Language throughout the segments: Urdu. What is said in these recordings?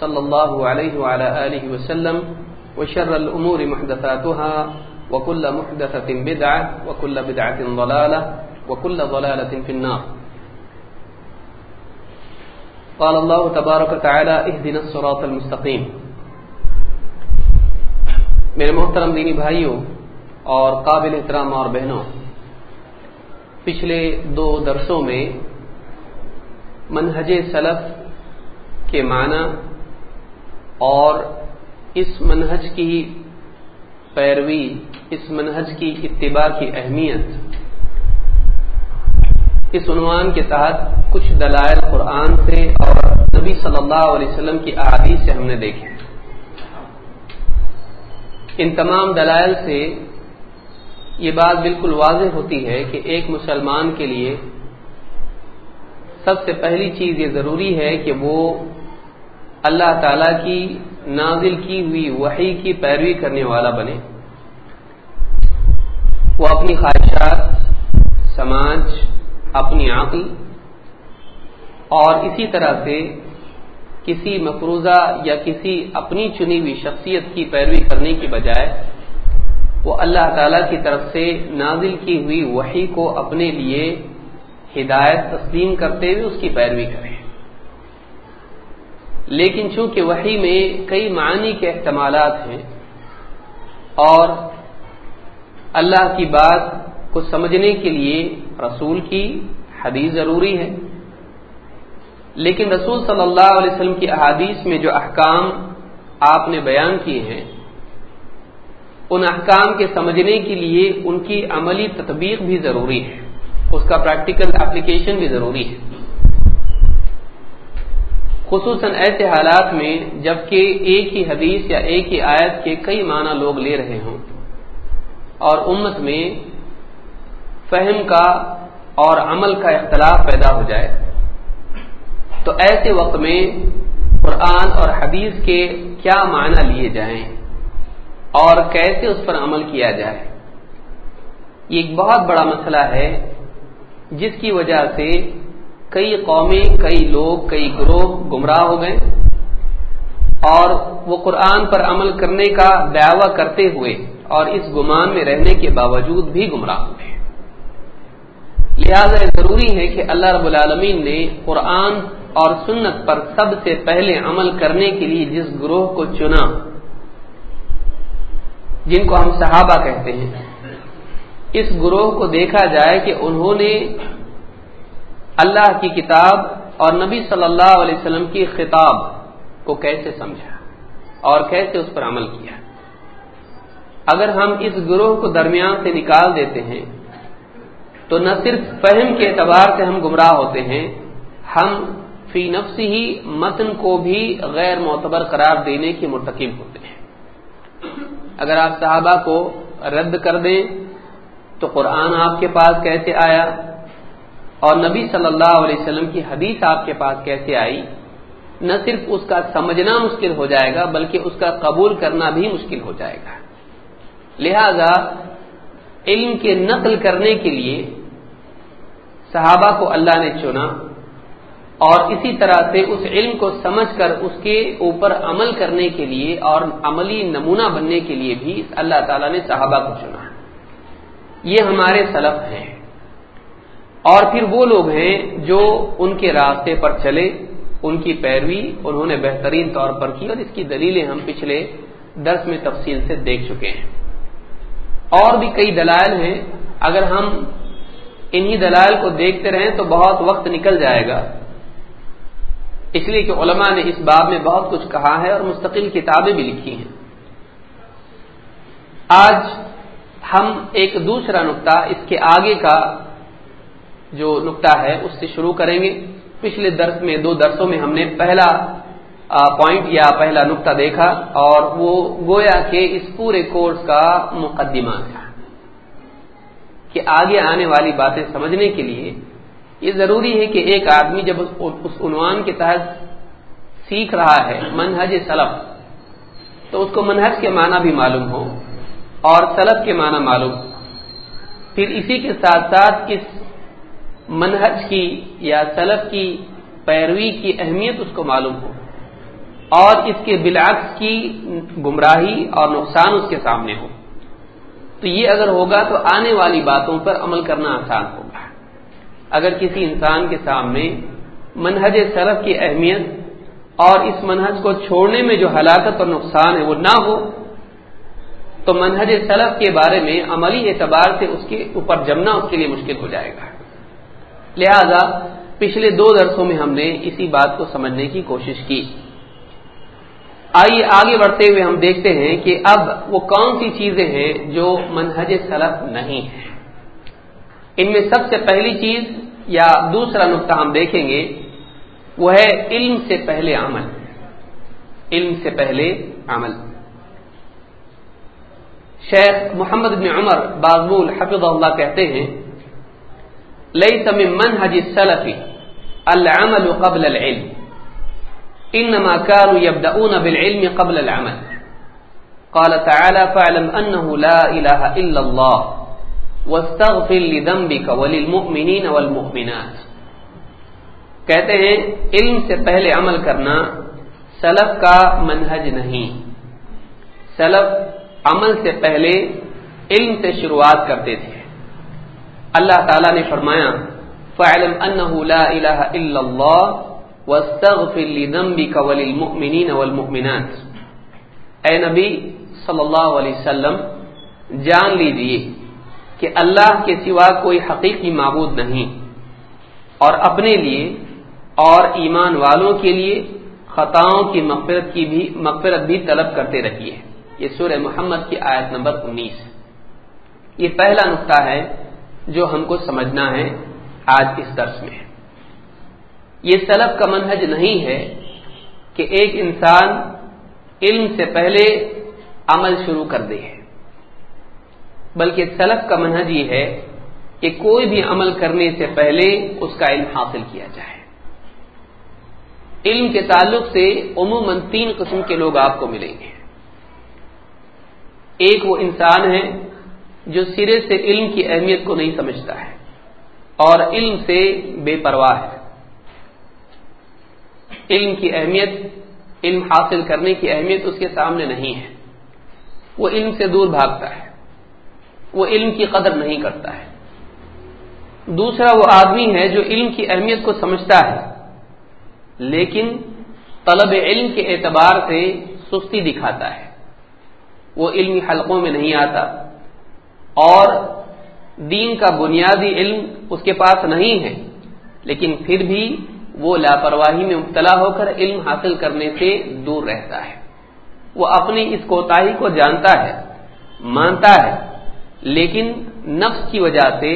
صلى الله عليه وعلى آله وسلم وشر الأمور محدثاتها وكل محدثة بدعة وكل بدعة ضلالة وكل ضلالة في النار. قال الله تبارك وتعالى اهدنا الصراط المستقيم میرے محترم دینی بھائیوں اور قابل احترام اور بہنوں، پچھلے دو درسوں میں منہج سلف کے معنی اور اس منہج کی پیروی، اس منہج کی اتباع کی اہمیت، اس عنوان کے تحت کچھ دلائل قرآن سے اور نبی صلی اللہ علیہ وسلم کی احادیث سے ہم نے دیکھے۔ ان تمام دلائل سے یہ بات بالکل واضح ہوتی ہے کہ ایک مسلمان کے لیے سب سے پہلی چیز یہ ضروری ہے کہ وہ اللہ تعالی کی نازل کی ہوئی وحی کی پیروی کرنے والا بنے۔ وہ اپنی خواہشات، سماج، اپنی عقل اور اسی طرح سے کسی مفروضہ یا کسی اپنی چنی ہوئی شخصیت کی پیروی کرنے کی بجائے وہ اللہ تعالی کی طرف سے نازل کی ہوئی وحی کو اپنے لیے ہدایت تسلیم کرتے ہوئے اس کی پیروی کریں لیکن چونکہ وحی میں کئی معنی کے احتمالات ہیں اور اللہ کی بات کو سمجھنے کے لیے رسول کی حدیث ضروری ہے، لیکن رسول صلی اللہ علیہ وسلم کی احادیث میں جو احکام آپ نے بیان کیے ہیں، ان احکام کے سمجھنے کے لیے ان کی عملی تطبیق بھی ضروری ہے، اس کا پریکٹیکل اپلیکیشن بھی ضروری ہے۔ خصوصاً ایسے حالات میں جبکہ ایک ہی حدیث یا ایک ہی آیت کے کئی معنی لوگ لے رہے ہوں۔ اور امت میں فہم کا اور عمل کا اختلاف پیدا ہو جائے۔ تو ایسے وقت میں قرآن اور حدیث کے کیا معنی لیے جائیں اور کیسے اس پر عمل کیا جائے۔ یہ ایک بہت بڑا مسئلہ ہے، جس کی وجہ سے کئی قومیں، کئی لوگ، کئی گروہ گمراہ ہو گئے اور وہ قرآن پر عمل کرنے کا دعوی کرتے ہوئے اور اس گمان میں رہنے کے باوجود بھی گمراہ ہوئے لہذا ضروری ہے کہ اللہ رب العالمین نے قرآن اور سنت پر سب سے پہلے عمل کرنے کے لیے جس گروہ کو چنا، جن کو ہم صحابہ کہتے ہیں، اس گروہ کو دیکھا جائے کہ انہوں نے اللہ کی کتاب اور نبی صلی اللہ علیہ وسلم کی خطاب کو کیسے سمجھا اور کیسے اس پر عمل کیا؟ اگر ہم اس گروہ کو درمیان سے نکال دیتے ہیں، تو نہ صرف فہم کے اعتبار سے ہم گمراہ ہوتے ہیں، ہم فی نفس ہی متن کو بھی غیر معتبر قرار دینے کے مرتکب ہوتے ہیں۔ اگر آپ صحابہ کو رد کر دیں، تو قرآن آپ کے پاس کیسے آیا؟ اور نبی صلی اللہ علیہ وسلم کی حدیث آپ کے پاس کیسے آئی؟ نہ صرف اس کا سمجھنا مشکل ہو جائے گا، بلکہ اس کا قبول کرنا بھی مشکل ہو جائے گا۔ لہذا، علم کے نقل کرنے کے لیے صحابہ کو اللہ نے چنا اور اسی طرح سے اس علم کو سمجھ کر اس کے اوپر عمل کرنے کے لیے اور عملی نمونہ بننے کے لیے بھی اللہ تعالیٰ نے صحابہ کو چنا۔ یہ ہمارے سلف ہیں۔ اور پھر وہ لوگ ہیں جو ان کے راستے پر چلے، ان کی پیروی انہوں نے بہترین طور پر کی اور اس کی دلیلیں ہم پچھلے درس میں تفصیل سے دیکھ چکے ہیں۔ اور بھی کئی دلائل ہیں۔ اگر ہم انہی دلائل کو دیکھتے رہیں تو بہت وقت نکل جائے گا۔ اس لیے کہ علماء نے اس باب میں بہت کچھ کہا ہے اور مستقل کتابیں بھی لکھی ہیں۔ آج ہم ایک دوسرا نقطہ اس کے آگے کا جو نقطہ ہے، اس سے شروع کریں گے۔ پچھلے درس میں، دو درسوں میں ہم نے پہلا پوائنٹ یا پہلا نقطہ دیکھا اور وہ گویا کہ اس پورے کورس کا مقدمہ تھا۔ کہ آگے آنے والی باتیں سمجھنے کے لیے یہ ضروری ہے کہ ایک آدمی جب اس عنوان کے تحت سیکھ رہا ہے منہج سلف، تو اس کو منہج کے معنی بھی معلوم ہو اور سلف کے معنی معلوم۔ پھر اسی کے ساتھ ساتھ اس منہج کی یا سلف کی پیروی کی اہمیت اس کو معلوم ہو۔ اور اس کے بلاکس کی گمراہی اور نقصان اس کے سامنے ہو۔ تو یہ اگر ہوگا تو آنے والی باتوں پر عمل کرنا آسان ہوگا۔ اگر کسی انسان کے سامنے منہج سرف کی اہمیت اور اس منہج کو چھوڑنے میں جو ہلاکت اور نقصان ہے وہ نہ ہو، تو منہج سلف کے بارے میں عملی اعتبار سے اس کے اوپر جمنا اس کے لیے مشکل ہو جائے گا۔ لہذا پچھلے دو درسوں میں ہم نے اسی بات کو سمجھنے کی کوشش کی۔ آئیے آگے بڑھتے ہوئے ہم دیکھتے ہیں کہ اب وہ کون سی چیزیں ہیں جو منہج سلف نہیں ہے ان میں سب سے پہلی چیز یا دوسرا نقطہ ہم دیکھیں گے وہ ہے علم سے پہلے عمل۔ علم سے پہلے عمل۔ شیخ محمد بن عمر بازمول حفظ اللہ کہتے ہیں لئی تم منہج سلفی العمل قبل العلم. انما كانوا يبدأون بالعلم قبل العمل. قال تعالى فاعلم انه لا اله الا الله واستغفر لذنبك وللمؤمنين والمؤمنات. کہتے ہیں، علم سے پہلے عمل کرنا سلف کا منہج نہیں. سلف عمل سے پہلے علم سے شروعات کرتے تھے. اللہ تعالی نے فرمایا فعلم انه لا اله الا الله واستغفر لذنبك وللمؤمنين والمؤمنات۔ اے نبی صلی اللہ علیہ وسلم، جان لیجیے کہ اللہ کے سوا کوئی حقیقی معبود نہیں۔ اور اپنے لیے اور ایمان والوں کے لیے خطاؤں کی مغفرت کی بھی مغفرت بھی طلب کرتے رہیے۔ یہ سورہ محمد کی آیت نمبر انیس۔ یہ پہلا نقطہ ہے جو ہم کو سمجھنا ہے آج اس درس میں۔ یہ سلف کا منہج نہیں ہے کہ ایک انسان علم سے پہلے عمل شروع کر دے بلکہ سلف کا منہج یہ ہے کہ کوئی بھی عمل کرنے سے پہلے اس کا علم حاصل کیا جائے۔ علم کے تعلق سے عموماً تین قسم کے لوگ آپ کو ملیں گے۔ ایک وہ انسان ہے جو سرے سے علم کی اہمیت کو نہیں سمجھتا ہے اور علم سے بے پرواہ ہے۔ علم کی اہمیت، علم حاصل کرنے کی اہمیت اس کے سامنے نہیں ہے۔ وہ علم سے دور بھاگتا ہے۔ وہ علم کی قدر نہیں کرتا ہے۔ دوسرا وہ آدمی ہے جو علم کی اہمیت کو سمجھتا ہے، لیکن طلب علم کے اعتبار سے سستی دکھاتا ہے۔ وہ علمی حلقوں میں نہیں آتا۔ اور دین کا بنیادی علم اس کے پاس نہیں ہے، لیکن پھر بھی وہ لاپرواہی میں مبتلا ہو کر علم حاصل کرنے سے دور رہتا ہے۔ وہ اپنی اس کوتاہی کو جانتا ہے، مانتا ہے، لیکن نفس کی وجہ سے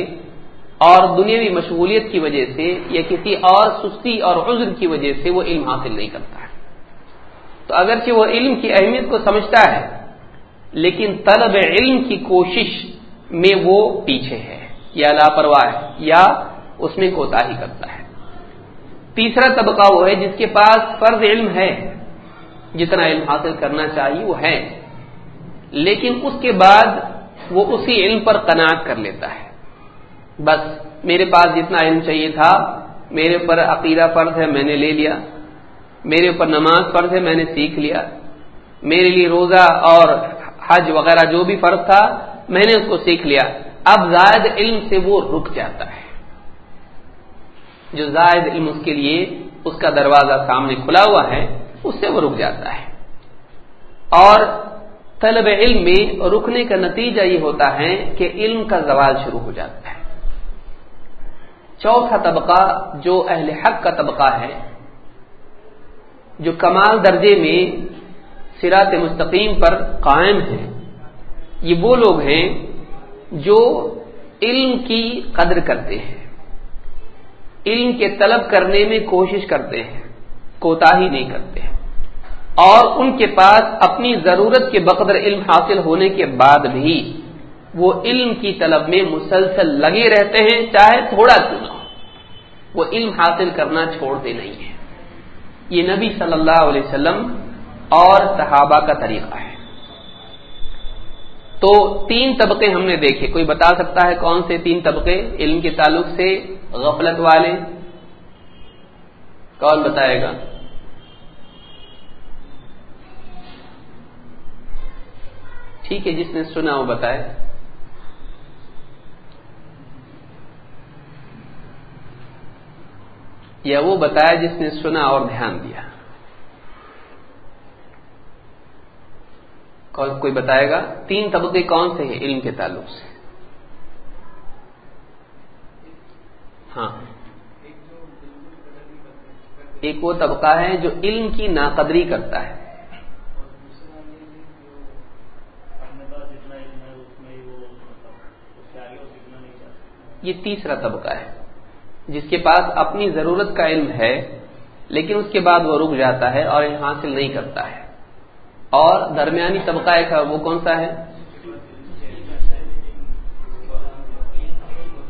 اور دنیاوی مشغولیت کی وجہ سے یا کسی اور سستی اور عذر کی وجہ سے وہ علم حاصل نہیں کرتا ہے۔ تو اگرچہ وہ علم کی اہمیت کو سمجھتا ہے، لیکن طلب علم کی کوشش میں وہ پیچھے ہے یا لاپرواہ ہے یا اس میں کوتا ہی کرتا ہے۔ تیسرا طبقہ وہ ہے جس کے پاس فرض علم ہے، جتنا علم حاصل کرنا چاہیے وہ ہے، لیکن اس کے بعد وہ اسی علم پر قناعت کر لیتا ہے۔ بس میرے پاس جتنا علم چاہیے تھا، میرے اوپر عقیدہ فرض ہے، میں نے لے لیا۔ میرے اوپر نماز فرض ہے، میں نے سیکھ لیا۔ میرے لیے روزہ اور حج وغیرہ جو بھی فرض تھا میں نے اس کو سیکھ لیا۔ اب زائد علم سے وہ رک جاتا ہے۔ جو زائد علم اس کے لیے اس کا دروازہ سامنے کھلا ہوا ہے، اس سے وہ رک جاتا ہے۔ اور طلب علم میں رکنے کا نتیجہ یہ ہوتا ہے کہ علم کا زوال شروع ہو جاتا ہے۔ چوتھا طبقہ جو اہل حق کا طبقہ ہے، جو کمال درجے میں سرات مستقیم پر قائم ہے یہ وہ لوگ ہیں جو علم کی قدر کرتے ہیں۔ علم کے طلب کرنے میں کوشش کرتے ہیں کوتا ہی نہیں کرتے۔ ہیں اور ان کے پاس اپنی ضرورت کے بقدر علم حاصل ہونے کے بعد بھی وہ علم کی طلب میں مسلسل لگے رہتے ہیں، چاہے تھوڑا کیوں نہ ہو۔ وہ علم حاصل کرنا چھوڑتے نہیں ہیں۔ یہ نبی صلی اللہ علیہ وسلم اور صحابہ کا طریقہ ہے۔ تو تین طبقے ہم نے دیکھے۔ کوئی بتا سکتا ہے کون سے تین طبقے؟ علم کے تعلق سے، غفلت والے۔ کون بتائے گا؟ ٹھیک ہے، جس نے سنا وہ بتائے۔ یا وہ بتایا جس نے سنا اور دھیان دیا۔ کوئی بتائے گا؟ تین طبقے کون سے ہیں علم کے تعلق سے؟ ہاں۔ ایک وہ طبقہ ہے جو علم کی ناقدری کرتا ہے۔ یہ تیسرا طبقہ ہے۔ جس کے پاس اپنی ضرورت کا علم ہے، لیکن اس کے بعد وہ رک جاتا ہے اور حاصل نہیں کرتا ہے۔ اور درمیانی طبقہ ایک وہ کون سا ہے؟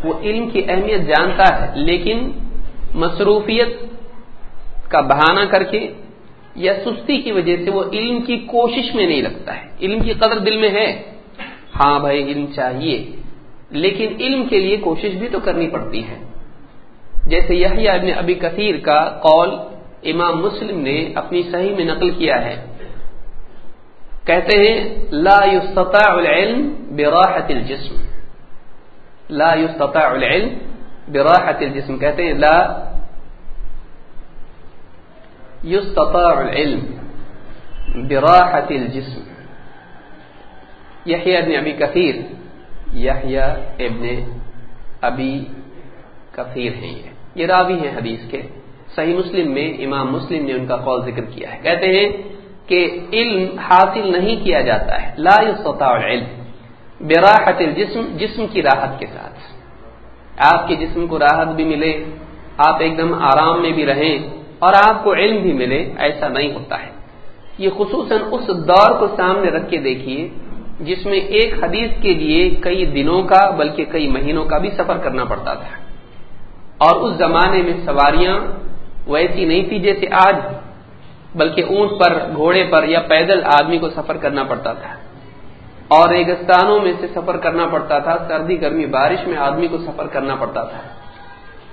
وہ علم کی اہمیت جانتا ہے، لیکن مصروفیت کا بہانہ کر کے یا سستی کی وجہ سے وہ علم کی کوشش میں نہیں لگتا ہے۔ علم کی قدر دل میں ہے۔ ہاں بھائی، علم چاہیے، لیکن علم کے لیے کوشش بھی تو کرنی پڑتی ہے۔ جیسے یحییٰ ابن ابی کثیر کا قول امام مسلم نے اپنی صحیح میں نقل کیا ہے۔ کہتے ہیں، لا يستطاع العلم براحت الجسم. لا يستطاع العلم براحت الجسم. کہتے ہیں، لا يستطاع العلم براحت الجسم. یحییٰ ابن ابی کثیر. یحییٰ ابن ابی کثیر ہیں یہ. یہ راوی ہیں حدیث کے. صحیح مسلم میں امام مسلم نے ان کا قول ذکر کیا ہے. کہتے ہیں کہ علم حاصل نہیں کیا جاتا ہے۔ لا يستطاع العلم براحت الجسم، جسم کی راحت کے ساتھ۔ آپ کے جسم کو راحت بھی ملے، آپ ایک دم آرام میں بھی رہیں اور آپ کو علم بھی ملے، ایسا نہیں ہوتا ہے۔ یہ خصوصاً اس دور کو سامنے رکھ کے دیکھیے جس میں ایک حدیث کے لیے کئی دنوں کا بلکہ کئی مہینوں کا بھی سفر کرنا پڑتا تھا۔ اور اس زمانے میں سواریاں ویسی نہیں تھی جیسے آج۔ بلکہ اونٹ پر، گھوڑے پر یا پیدل آدمی کو سفر کرنا پڑتا تھا۔ اور ریگستانوں میں سے سفر کرنا پڑتا تھا، سردی، گرمی، بارش میں آدمی کو سفر کرنا پڑتا تھا۔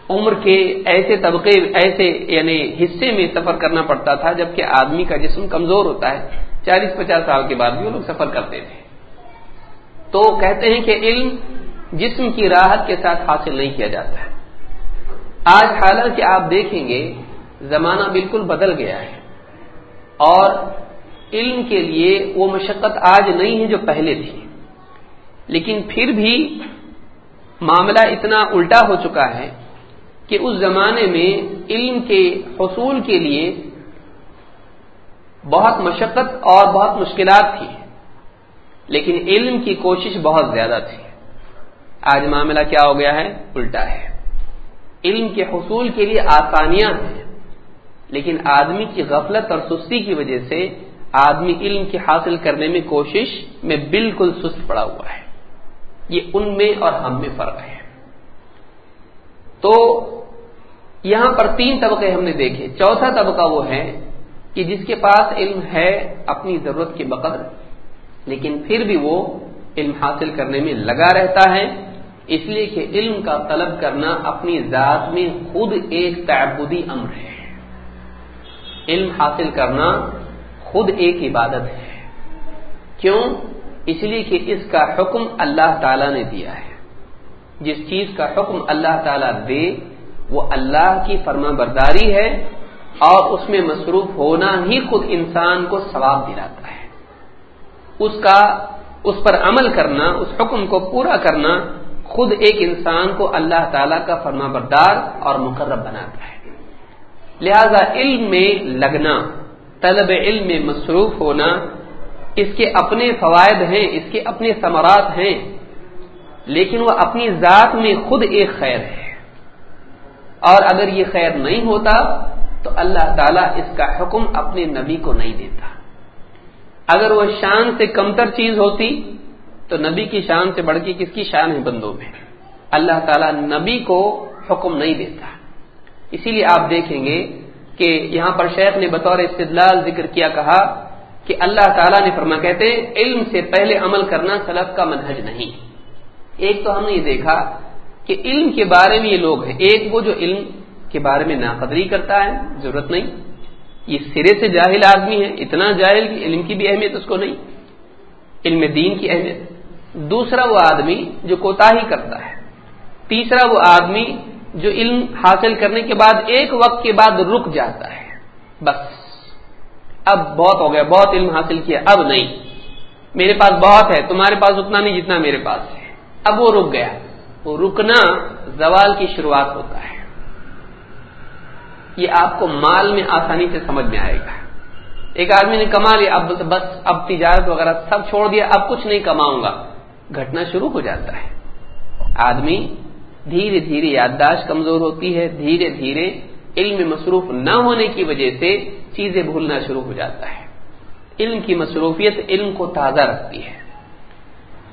عمر کے ایسے طبقے، ایسے یعنی حصے میں سفر کرنا پڑتا تھا، جبکہ آدمی کا جسم کمزور ہوتا ہے۔ چالیس، پچاس سال کے بعد بھی وہ لوگ سفر کرتے تھے۔ تو کہتے ہیں کہ علم جسم کی راحت کے ساتھ حاصل نہیں کیا جاتا۔ ہے آج حالانکہ آپ دیکھیں گے، زمانہ بالکل بدل گیا ہے۔ اور علم کے لیے وہ مشقت آج نہیں ہے جو پہلے تھی۔ لیکن پھر بھی معاملہ اتنا الٹا ہو چکا ہے کہ اس زمانے میں علم کے حصول کے لیے بہت مشقت اور بہت مشکلات تھی۔ لیکن علم کی کوشش بہت زیادہ تھی۔ آج معاملہ کیا ہو گیا ہے؟ الٹا ہے۔ علم کے حصول کے لیے آسانیاں ہیں۔ لیکن آدمی کی غفلت اور سستی کی وجہ سے آدمی علم کی حاصل کرنے میں کوشش میں بالکل سست پڑا ہوا ہے۔ یہ ان میں اور ہم میں فرق ہے۔ تو یہاں پر تین طبقے ہم نے دیکھے۔ چوتھا طبقہ وہ ہے کہ جس کے پاس علم ہے اپنی ضرورت کے بقدر، لیکن پھر بھی وہ علم حاصل کرنے میں لگا رہتا ہے۔ اس لیے کہ علم کا طلب کرنا اپنی ذات میں خود ایک تعبدی امر ہے۔ علم حاصل کرنا خود ایک عبادت ہے۔ کیوں؟ اس لیے کہ اس کا حکم اللہ تعالی نے دیا ہے۔ جس چیز کا حکم اللہ تعالی دے، وہ اللہ کی فرما برداری ہے اور اس میں مصروف ہونا ہی خود انسان کو ثواب دلاتا ہے۔ اس کا، اس پر عمل کرنا، اس حکم کو پورا کرنا خود ایک انسان کو اللہ تعالی کا فرما بردار اور مقرب بناتا ہے۔ لہذا علم میں لگنا، طلب علم میں مصروف ہونا، اس کے اپنے فوائد ہیں، اس کے اپنے ثمرات ہیں، لیکن وہ اپنی ذات میں خود ایک خیر ہے۔ اور اگر یہ خیر نہیں ہوتا، تو اللہ تعالیٰ اس کا حکم اپنے نبی کو نہیں دیتا۔ اگر وہ شان سے کمتر چیز ہوتی، تو نبی کی شان سے بڑھ کے کس کی شان ہے بندوں میں؟ اللہ تعالیٰ نبی کو حکم نہیں دیتا۔ اسی لیے آپ دیکھیں گے کہ یہاں پر شیخ نے بطور استدلال ذکر کیا کہا کہ اللہ تعالیٰ نے فرما کہتے ہیں، علم سے پہلے عمل کرنا سلف کا منہج نہیں۔ ایک تو ہم نے یہ دیکھا کہ علم کے بارے میں یہ لوگ ہیں۔ ایک وہ جو علم کے بارے میں ناقدری کرتا ہے، ضرورت نہیں۔ یہ سرے سے جاہل آدمی ہے، اتنا جاہل کہ علم کی بھی اہمیت اس کو نہیں، علم دین کی اہمیت۔ دوسرا وہ آدمی جو کوتا ہی کرتا ہے۔ تیسرا وہ آدمی جو علم حاصل کرنے کے بعد ایک وقت کے بعد رک جاتا ہے۔ بس۔ اب بہت ہو گیا، بہت علم حاصل کیا، اب نہیں۔ میرے پاس بہت ہے، تمہارے پاس اتنا نہیں جتنا میرے پاس ہے۔ اب وہ رک گیا۔ وہ رکنا زوال کی شروعات ہوتا ہے۔ یہ آپ کو مال میں آسانی سے سمجھ میں آئے گا۔ ایک آدمی نے کما لیا، اب بس، اب تجارت وغیرہ سب چھوڑ دیا، اب کچھ نہیں کماؤں گا۔ گھٹنا شروع ہو جاتا ہے۔ آدمی دھیرے دھیرے یادداشت کمزور ہوتی ہے، دھیرے دھیرے علم مصروف نہ ہونے کی وجہ سے چیزیں بھولنا شروع ہو جاتا ہے۔ علم کی مصروفیت علم کو تازہ رکھتی ہے۔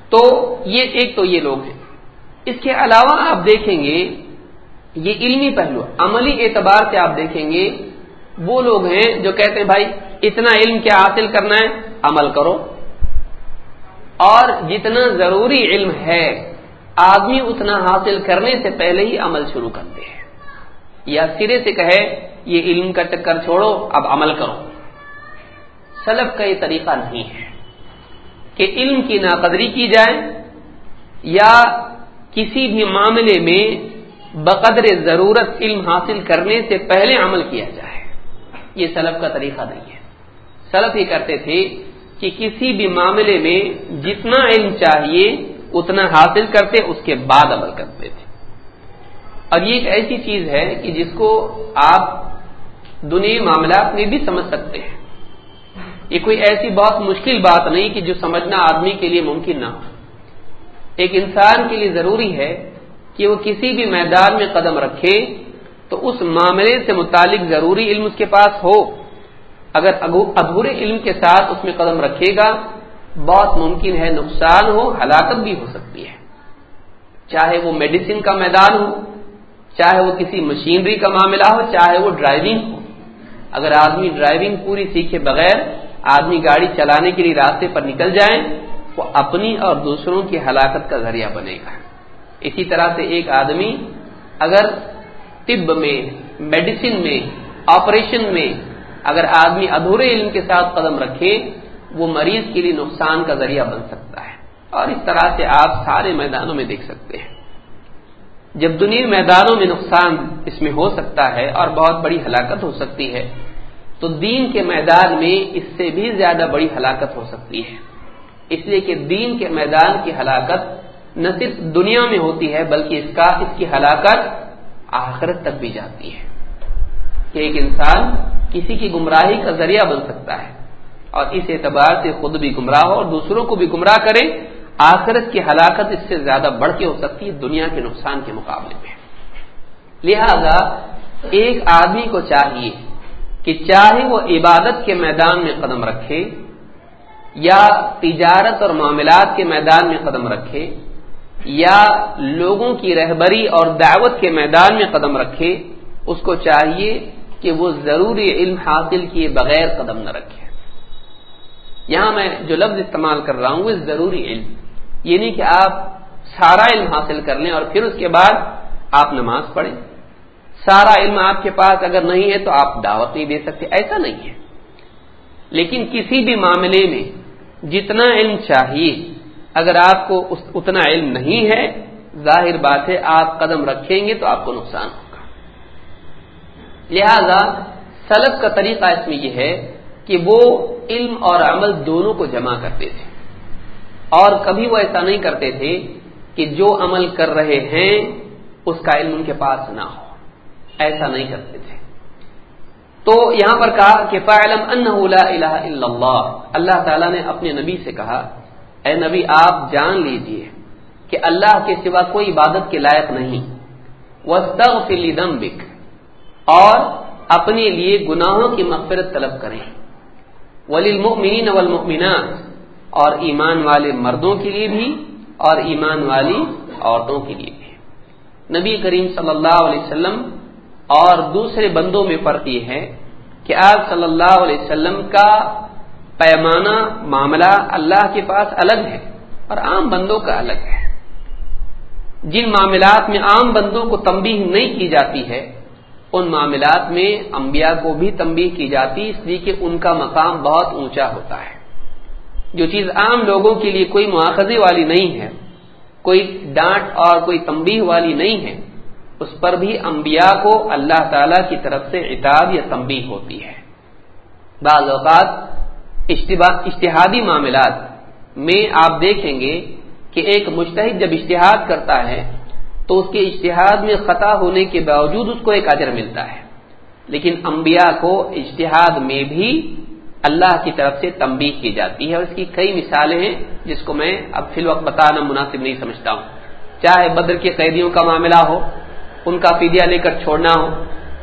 تو یہ ایک تو یہ لوگ ہیں۔ اس کے علاوہ آپ دیکھیں گے، یہ علمی پہلو، عملی اعتبار سے آپ دیکھیں گے، وہ لوگ ہیں جو کہتے ہیں، بھائی، اتنا علم کیا حاصل کرنا ہے؟ عمل کرو۔ اور جتنا ضروری علم ہے آدمی اتنا حاصل کرنے سے پہلے ہی عمل شروع کرتے ہیں۔ یا سرے سے کہے، یہ علم کا چکر چھوڑو، اب عمل کرو۔ سلف کا یہ طریقہ نہیں ہے۔ کہ علم کی ناقدری کی جائے یا کسی بھی معاملے میں بقدر ضرورت علم حاصل کرنے سے پہلے عمل کیا جائے۔ یہ سلف کا طریقہ نہیں ہے۔ سلف یہ کرتے تھے کہ کسی بھی معاملے میں جتنا علم چاہیے اتنا حاصل کرتے، اس کے بعد عمل کرتے تھے۔ اور یہ ایک ایسی چیز ہے کہ جس کو آپ دنیا معاملات میں بھی سمجھ سکتے ہیں۔ یہ کوئی ایسی بہت مشکل بات نہیں کہ جو سمجھنا آدمی کے لیے ممکن نہ ہو۔ ایک انسان کے لیے ضروری ہے کہ وہ کسی بھی میدان میں قدم رکھے تو اس معاملے سے متعلق ضروری علم اس کے پاس ہو۔ اگر ادھورے علم کے ساتھ اس میں قدم رکھے گا بہت ممکن ہے نقصان ہو، ہلاکت بھی ہو سکتی ہے۔ چاہے وہ میڈیسن کا میدان ہو، چاہے وہ کسی مشینری کا معاملہ ہو، چاہے وہ ڈرائیونگ ہو۔ اگر آدمی ڈرائیونگ پوری سیکھے بغیر آدمی گاڑی چلانے کے لیے راستے پر نکل جائیں وہ اپنی اور دوسروں کی ہلاکت کا ذریعہ بنے گا۔ اسی طرح سے ایک آدمی اگر طب میں میڈیسن میں آپریشن میں اگر آدمی ادھورے علم کے ساتھ قدم رکھے وہ مریض کے لیے نقصان کا ذریعہ بن سکتا ہے۔ اور اس طرح سے آپ سارے میدانوں میں دیکھ سکتے ہیں۔ جب دنیا میدانوں میں نقصان اس میں ہو سکتا ہے اور بہت بڑی ہلاکت ہو سکتی ہے، تو دین کے میدان میں اس سے بھی زیادہ بڑی ہلاکت ہو سکتی ہے۔ اس لیے کہ دین کے میدان کی ہلاکت نہ صرف دنیا میں ہوتی ہے، بلکہ اس کا، اس کی ہلاکت آخرت تک بھی جاتی ہے۔ کہ ایک انسان کسی کی گمراہی کا ذریعہ بن سکتا ہے۔ اور اس اعتبار سے خود بھی گمراہ ہو اور دوسروں کو بھی گمراہ کرے، آخرت کی ہلاکت اس سے زیادہ بڑھ کے ہو سکتی ہے، دنیا کے نقصان کے مقابلے میں۔ لہذا ایک آدمی کو چاہیے کہ چاہے وہ عبادت کے میدان میں قدم رکھے یا تجارت اور معاملات کے میدان میں قدم رکھے یا لوگوں کی رہبری اور دعوت کے میدان میں قدم رکھے، اس کو چاہیے کہ وہ ضروری علم حاصل کیے بغیر قدم نہ رکھے۔ یہاں میں جو لفظ استعمال کر رہا ہوں وہ ضروری علم یہ نہیں کہ آپ سارا علم حاصل کر لیں اور پھر اس کے بعد آپ نماز پڑھیں۔ سارا علم آپ کے پاس اگر نہیں ہے تو آپ دعوت نہیں دے سکتے، ایسا نہیں ہے۔ لیکن کسی بھی معاملے میں جتنا علم چاہیے، اگر آپ کو اتنا علم نہیں ہے، ظاہر بات ہے آپ قدم رکھیں گے تو آپ کو نقصان ہوگا۔ لہذا سلب کا طریقہ اس میں یہ ہے کہ وہ علم اور عمل دونوں کو جمع کرتے تھے۔ اور کبھی وہ ایسا نہیں کرتے تھے کہ جو عمل کر رہے ہیں، اس کا علم ان کے پاس نہ ہو۔ ایسا نہیں کرتے تھے۔ تو یہاں پر کہا کہ فعلم لا الہ الا اللہ اللہ تعالیٰ نے اپنے نبی سے کہا، اے نبی، آپ جان لیجیے کہ اللہ کے سوا کوئی عبادت کے لائق نہیں۔ وَاسْتَغْفِرْ لِذَنْبِكَ۔ اور اپنے لیے گناہوں کی مغفرت طلب کریں۔ ولی المؤمنین والمؤمنات، اور ایمان والے مردوں کے لیے بھی، اور ایمان والی عورتوں کے لیے بھی۔ نبی کریم صلی اللہ علیہ وسلم اور دوسرے بندوں میں فرق یہ ہے کہ آپ صلی اللہ علیہ وسلم کا پیمانہ، معاملہ اللہ کے پاس الگ ہے اور عام بندوں کا الگ ہے۔ جن معاملات میں عام بندوں کو تمبی نہیں کی جاتی ہے ان معاملات میں انبیاء کو بھی تمبی کی جاتی، اس لیے کہ ان کا مقام بہت اونچا ہوتا ہے۔ جو چیز عام لوگوں کے لیے کوئی مواخذے والی نہیں ہے، کوئی ڈانٹ اور کوئی تمبی والی نہیں ہے، اس پر بھی انبیاء کو اللہ تعالی کی طرف سے اتاب یا تمبی ہوتی ہے۔ بعض اوقات اشتہادی معاملات میں آپ دیکھیں گے کہ ایک مشتحد جب اشتہاد کرتا ہے تو اس کے اشتہاد میں خطا ہونے کے باوجود اس کو ایک اجر ملتا ہے۔ لیکن انبیاء کو اشتہاد میں بھی اللہ کی طرف سے تمبی کی جاتی ہے۔ اور اس کی کئی مثالیں ہیں جس کو میں اب فی الوقت بتانا مناسب نہیں سمجھتا ہوں۔ چاہے بدر کے قیدیوں کا معاملہ ہو، ان کا فیدیا لے کر چھوڑنا ہو،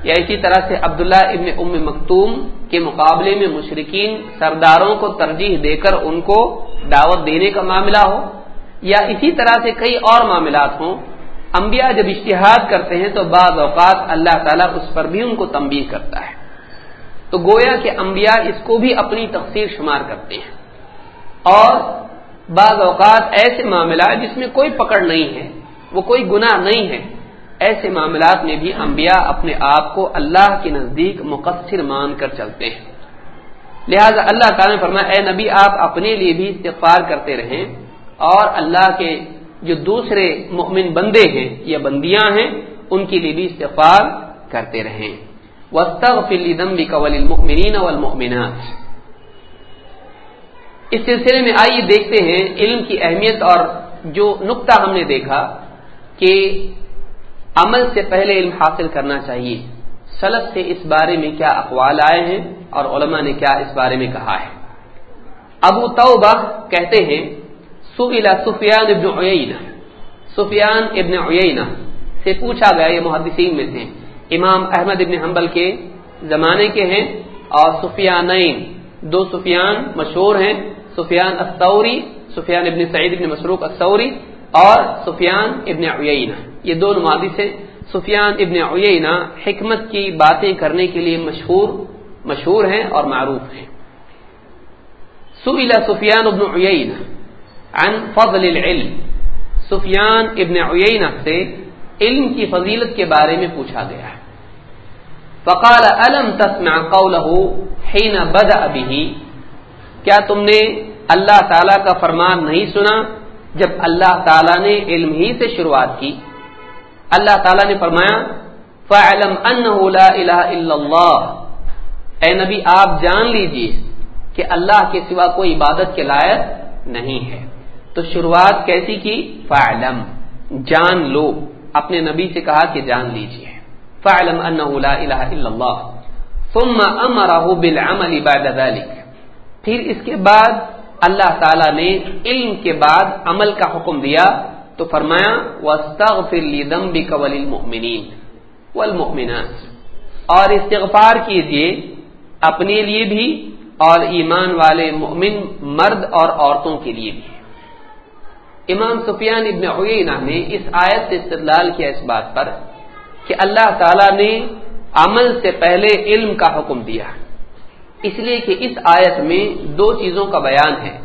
یا اسی طرح سے عبداللہ ابن ام مکتوم کے مقابلے میں مشرقین سرداروں کو ترجیح دے کر ان کو دعوت دینے کا معاملہ ہو، یا اسی طرح سے کئی اور معاملات ہوں انبیاء جب اشتہاد کرتے ہیں تو بعض اوقات اللہ تعالیٰ اس پر بھی ان کو تنبیہ کرتا ہے۔ تو گویا کہ انبیاء اس کو بھی اپنی تفسیر شمار کرتے ہیں۔ اور بعض اوقات ایسے معاملات جس میں کوئی پکڑ نہیں ہے، وہ کوئی گناہ نہیں ہے، ایسے معاملات میں بھی انبیاء اپنے آپ کو اللہ کے نزدیک مقصر مان کر چلتے ہیں۔ لہذا اللہ تعالیٰ نے فرمایا، اے نبی، آپ اپنے لیے بھی استغفار کرتے رہیں اور اللہ کے جو دوسرے مؤمن بندے ہیں یا بندیاں ہیں، ان کے لیے بھی استغفار کرتے رہیں۔ وسطی المؤمنین والمؤمنات۔ اس سلسلے میں آئیے دیکھتے ہیں علم کی اہمیت اور جو نقطہ ہم نے دیکھا کہ عمل سے پہلے علم حاصل کرنا چاہیے۔ سلف سے اس بارے میں کیا اقوال آئے ہیں اور علماء نے کیا اس بارے میں کہا ہے۔ ابو توبہ کہتے ہیں سفیان ابن عیینہ. سفیان ابن عیینہ سے پوچھا گیا، یہ محدثین میں سے، امام احمد ابن حنبل کے زمانے کے ہیں اور سفیانین، دو سفیان مشہور ہیں، سفیان الثوری، سفیان ابن سعید ابن مسروق الثوری اور سفیان ابن عیینہ. یہ دو نمازی سے سفیان ابن عیینہ حکمت کی باتیں کرنے کے لیے مشہور مشہور ہیں اور معروف ہیں۔ سئل سفیان ابن عیینہ عن فضل العلم۔ سفیان ابن عیینہ سے علم کی فضیلت کے بارے میں پوچھا گیا۔ ہے فقال، الم تسمع قوله حين بدا به؟ کیا تم نے اللہ تعالی کا فرمان نہیں سنا جب اللہ تعالی نے علم ہی سے شروعات کی؟ اللہ تعالیٰ نے فرمایا فعلم لا الہ الا اللہ۔ اے نبی، آپ جان لیجیے کہ اللہ کے سوا کوئی عبادت کے لائق نہیں ہے۔ تو شروعات کیسی کی؟ فعلم جان لو۔ اپنے نبی سے کہا کہ جان لیجیے۔ فعلم لا الہ الا اللہ ثم امرہ بالعمل بعد ذلك۔ پھر اس کے بعد اللہ تعالی نے علم کے بعد عمل کا حکم دیا۔ تو فرمایا، وَاسْتَغْفِرْ لِذَنْبِكَ وَلِلْمُؤْمِنِينَ وَالْمُؤْمِنَاتِ۔ اور استغفار کیجیے اپنے لیے بھی اور ایمان والے مؤمن مرد اور عورتوں کے لیے بھی۔ امام سفیان ابن عیینہ نے اس آیت سے استدلال کیا اس بات پر کہ اللہ تعالی نے عمل سے پہلے علم کا حکم دیا۔ اس لیے کہ اس آیت میں دو چیزوں کا بیان ہے۔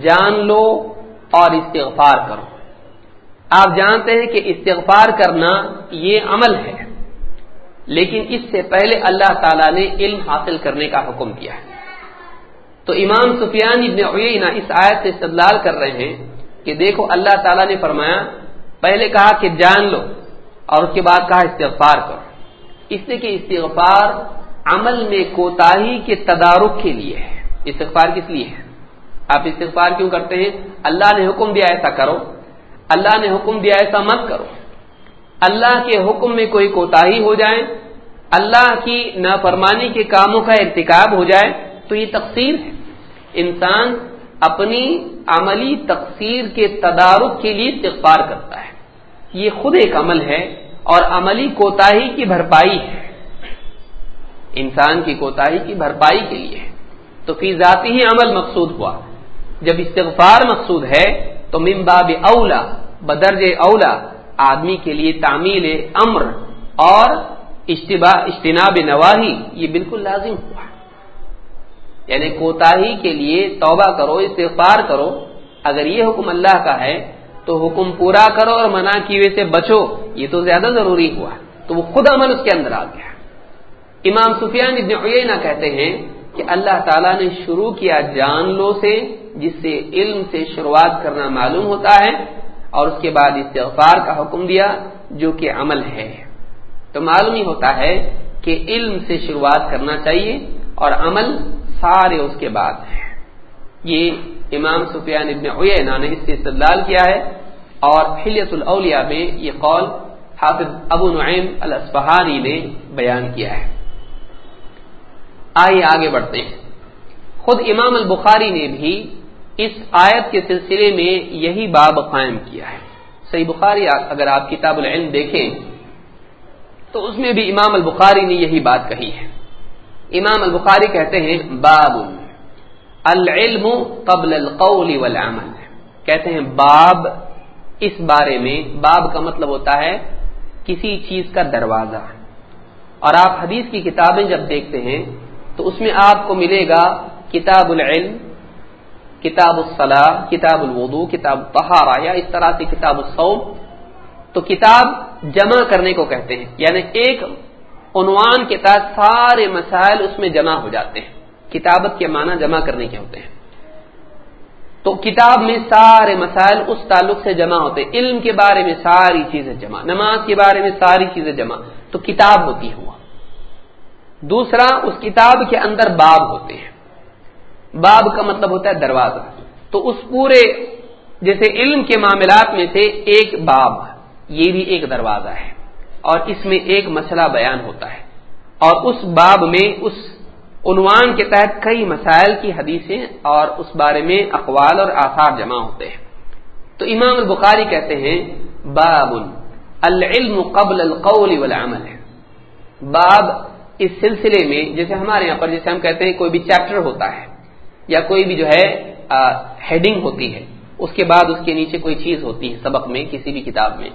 جان لو اور استغفار کرو۔ آپ جانتے ہیں کہ استغفار کرنا یہ عمل ہے، لیکن اس سے پہلے اللہ تعالی نے علم حاصل کرنے کا حکم دیا۔ ہے تو امام سفیان ابن عیینہ اس آیت سے استدلال کر رہے ہیں کہ دیکھو اللہ تعالیٰ نے فرمایا، پہلے کہا کہ جان لو، اور اس کے بعد کہا استغفار کرو۔ اس لیے کہ استغفار عمل میں کوتاہی کے تدارک کے لیے ہے۔ استغفار کس لیے ہے؟ آپ استغفار کیوں کرتے ہیں؟ اللہ نے حکم دیا ایسا کرو، اللہ نے حکم دیا ایسا مت کرو۔ اللہ کے حکم میں کوئی کوتا ہو جائے، اللہ کی نافرمانی کے کاموں کا ارتکاب ہو جائے، تو یہ تقسیر ہے۔ انسان اپنی عملی تقسیر کے تدارک کے لیے استغفار کرتا ہے۔ یہ خود ایک عمل ہے اور عملی کوتاہی کی بھرپائی ہے۔ انسان کی کوتاہی کی بھرپائی کے لیے۔ تو فی ذاتی ہی عمل مقصود ہوا۔ جب استغفار مقصود ہے، تو باب اولا بدرج اولا، آدمی کے لیے تعمیل امر اور اجتناب نواحی یہ بالکل لازم ہوا۔ یعنی کوتا کے لیے توبہ کرو، استغفار کرو۔ اگر یہ حکم اللہ کا ہے، تو حکم پورا کرو اور منع کی سے بچو۔ یہ تو زیادہ ضروری ہوا۔ تو وہ خود عمل اس کے اندر آ گیا۔ امام سفیان ابن عیینہ کہتے ہیں کہ اللہ تعالیٰ نے شروع کیا جان لو سے، جس سے علم سے شروعات کرنا معلوم ہوتا ہے، اور اس کے بعد استغفار کا حکم دیا، جو کہ عمل ہے۔ تو معلوم ہی ہوتا ہے کہ علم سے شروعات کرنا چاہیے اور عمل سارے اس کے بعد ہے یہ امام سفیان ابن عیینہ نے اس سے استدلال کیا ہے اور حلیت الاولیاء میں یہ قول حافظ ابو نعیم الاسفہانی نے بیان کیا ہے۔ آئیے آگے بڑھتے ہیں۔ خود امام البخاری نے بھی اس آیت کے سلسلے میں یہی باب قائم کیا ہے۔ صحیح بخاری اگر آپ کتاب العلم دیکھیں تو اس میں بھی امام البخاری نے یہی بات کہی ہے۔ امام البخاری کہتے ہیں، باب. العلم قبل القول والعمل. کہتے ہیں، باب اس بارے میں، باب کا مطلب ہوتا ہے کسی چیز کا دروازہ. اور آپ حدیث کی کتابیں جب دیکھتے ہیں، تو اس میں آپ کو ملے گا کتاب العلم، کتاب الصلاح کتاب الوضو کتاب الطہارہ، یا اس طرح سے کتاب الصوم. تو کتاب جمع کرنے کو کہتے ہیں یعنی ایک عنوان کے تحت سارے مسائل اس میں جمع ہو جاتے ہیں۔ کتابت کے معنی جمع کرنے کے ہوتے ہیں۔ تو کتاب میں سارے مسائل اس تعلق سے جمع ہوتے ہیں۔ علم کے بارے میں ساری چیزیں جمع، نماز کے بارے میں ساری چیزیں جمع۔ تو کتاب ہوتی ہوا دوسرا، اس کتاب کے اندر باب ہوتے ہیں۔ باب کا مطلب ہوتا ہے دروازہ۔ تو اس پورے، جیسے علم کے معاملات میں سے ایک باب یہ بھی ایک دروازہ ہے۔ اور اس میں ایک مسئلہ بیان ہوتا ہے۔ اور اس باب میں اس عنوان کے تحت کئی مسائل کی حدیثیں اور اس بارے میں اقوال اور آثار جمع ہوتے ہیں۔ تو امام البخاری کہتے ہیں، باب العلم قبل القول والعمل۔ ہے باب اس سلسلے میں جیسے ہمارے یہاں پر جیسے ہم کہتے ہیں، کوئی بھی چیپٹر ہوتا ہے یا کوئی بھی جو ہے ہیڈنگ ہوتی ہے، اس کے بعد اس کے نیچے کوئی چیز ہوتی ہے سبق میں کسی بھی کتاب میں۔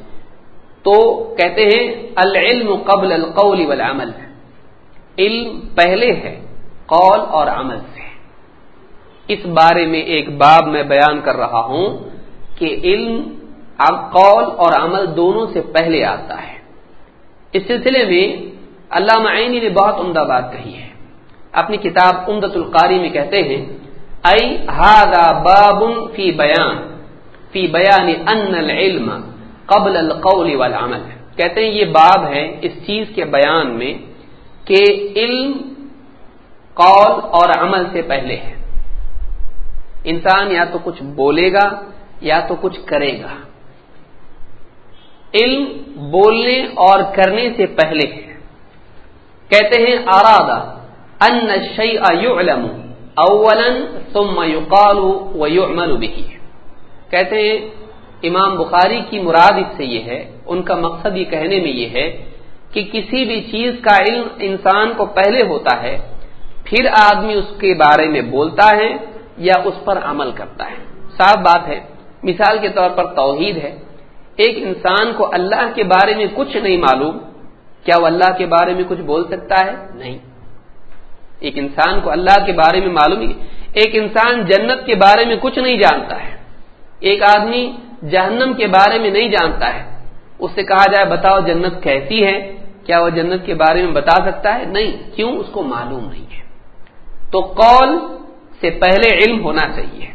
تو کہتے ہیں، العلم قبل القول والعمل. علم پہلے ہے، قول اور عمل سے. اس بارے میں ایک باب میں بیان کر رہا ہوں کہ علم قول اور عمل دونوں سے پہلے آتا ہے. اس سلسلے میں علامہ عینی نے بہت عمدہ بات کہی ہے. اپنی کتاب امدت القاری میں کہتے ہیں ائی باب فی بیان. فی بیان ان العلم. قبل القول والعمل۔ کہتے ہیں یہ باب ہے اس چیز کے بیان میں کہ علم قول اور عمل سے پہلے ہے۔ انسان یا تو کچھ بولے گا یا تو کچھ کرے گا۔ علم بولنے اور کرنے سے پہلے ہے۔ کہتے ہیں ارادہ، ان يعلم اولا ثم يقال ويعمل به۔ کہتے ہیں امام بخاری کی مراد اس سے یہ ہے، ان کا مقصد یہ کہنے میں یہ ہے کہ کسی بھی چیز کا علم انسان کو پہلے ہوتا ہے، پھر آدمی اس کے بارے میں بولتا ہے یا اس پر عمل کرتا ہے۔ صاف بات ہے، مثال کے طور پر توحید ہے۔ ایک انسان کو اللہ کے بارے میں کچھ نہیں معلوم، کیا وہ اللہ کے بارے میں کچھ بول سکتا ہے؟ نہیں۔ ایک انسان کو اللہ کے بارے میں معلوم ہی ایک انسان جنت کے بارے میں کچھ نہیں جانتا ہے۔ ایک آدمی جہنم کے بارے میں نہیں جانتا ہے۔ اس سے کہا جائے، بتاؤ جنت کیسی ہے؟ کیا وہ جنت کے بارے میں بتا سکتا ہے؟ نہیں، کیوں؟ اس کو معلوم نہیں ہے۔ تو قول سے پہلے علم ہونا چاہیے۔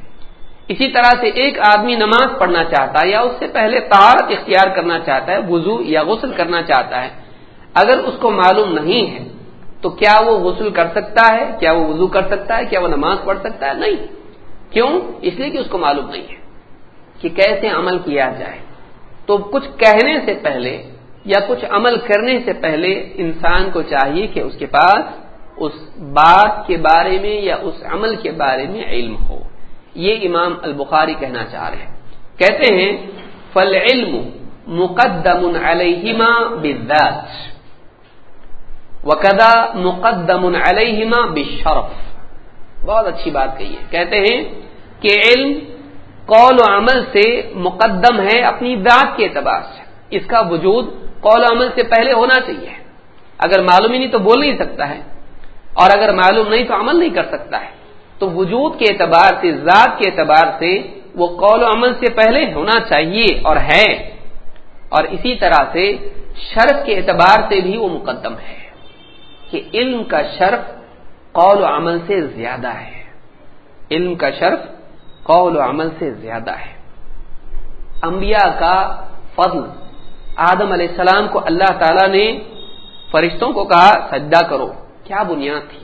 اسی طرح سے ایک آدمی نماز پڑھنا چاہتا ہے یا اس سے پہلے طارت اختیار کرنا چاہتا ہے، وضو یا غسل کرنا چاہتا ہے۔ اگر اس کو معلوم نہیں ہے، تو کیا وہ غسل کر سکتا ہے؟ کیا وہ وضو کر سکتا ہے؟ کیا وہ نماز پڑھ سکتا ہے؟ نہیں۔ کیوں؟ اس لیے کہ اس کو معلوم نہیں ہے۔ کہ کیسے عمل کیا جائے۔ تو کچھ کہنے سے پہلے یا کچھ عمل کرنے سے پہلے انسان کو چاہیے کہ اس کے پاس اس بات کے بارے میں یا اس عمل کے بارے میں علم ہو۔ یہ امام البخاری کہنا چاہ رہے ہیں۔ کہتے ہیں فل علم مقدم علیہما بالذات وکدا مقدم علیہما بالشرف۔ بہت اچھی بات کہی ہے۔ کہتے ہیں کہ علم قول و عمل سے مقدم ہے اپنی ذات کے اعتبار سے۔ اس کا وجود قول و عمل سے پہلے ہونا چاہیے۔ اگر معلوم ہی نہیں تو بول نہیں سکتا ہے۔ اور اگر معلوم نہیں تو عمل نہیں کر سکتا ہے۔ تو وجود کے اعتبار سے، ذات کے اعتبار سے وہ قول و عمل سے پہلے ہونا چاہیے اور ہے۔ اور اسی طرح سے شرف کے اعتبار سے بھی وہ مقدم ہے کہ علم کا شرف قول و عمل سے زیادہ ہے۔ علم کا شرف قول و عمل سے زیادہ ہے۔ انبیاء کا فضل، آدم علیہ السلام کو اللہ تعالی نے فرشتوں کو کہا، سجدہ کرو۔ کیا بنیاد تھی؟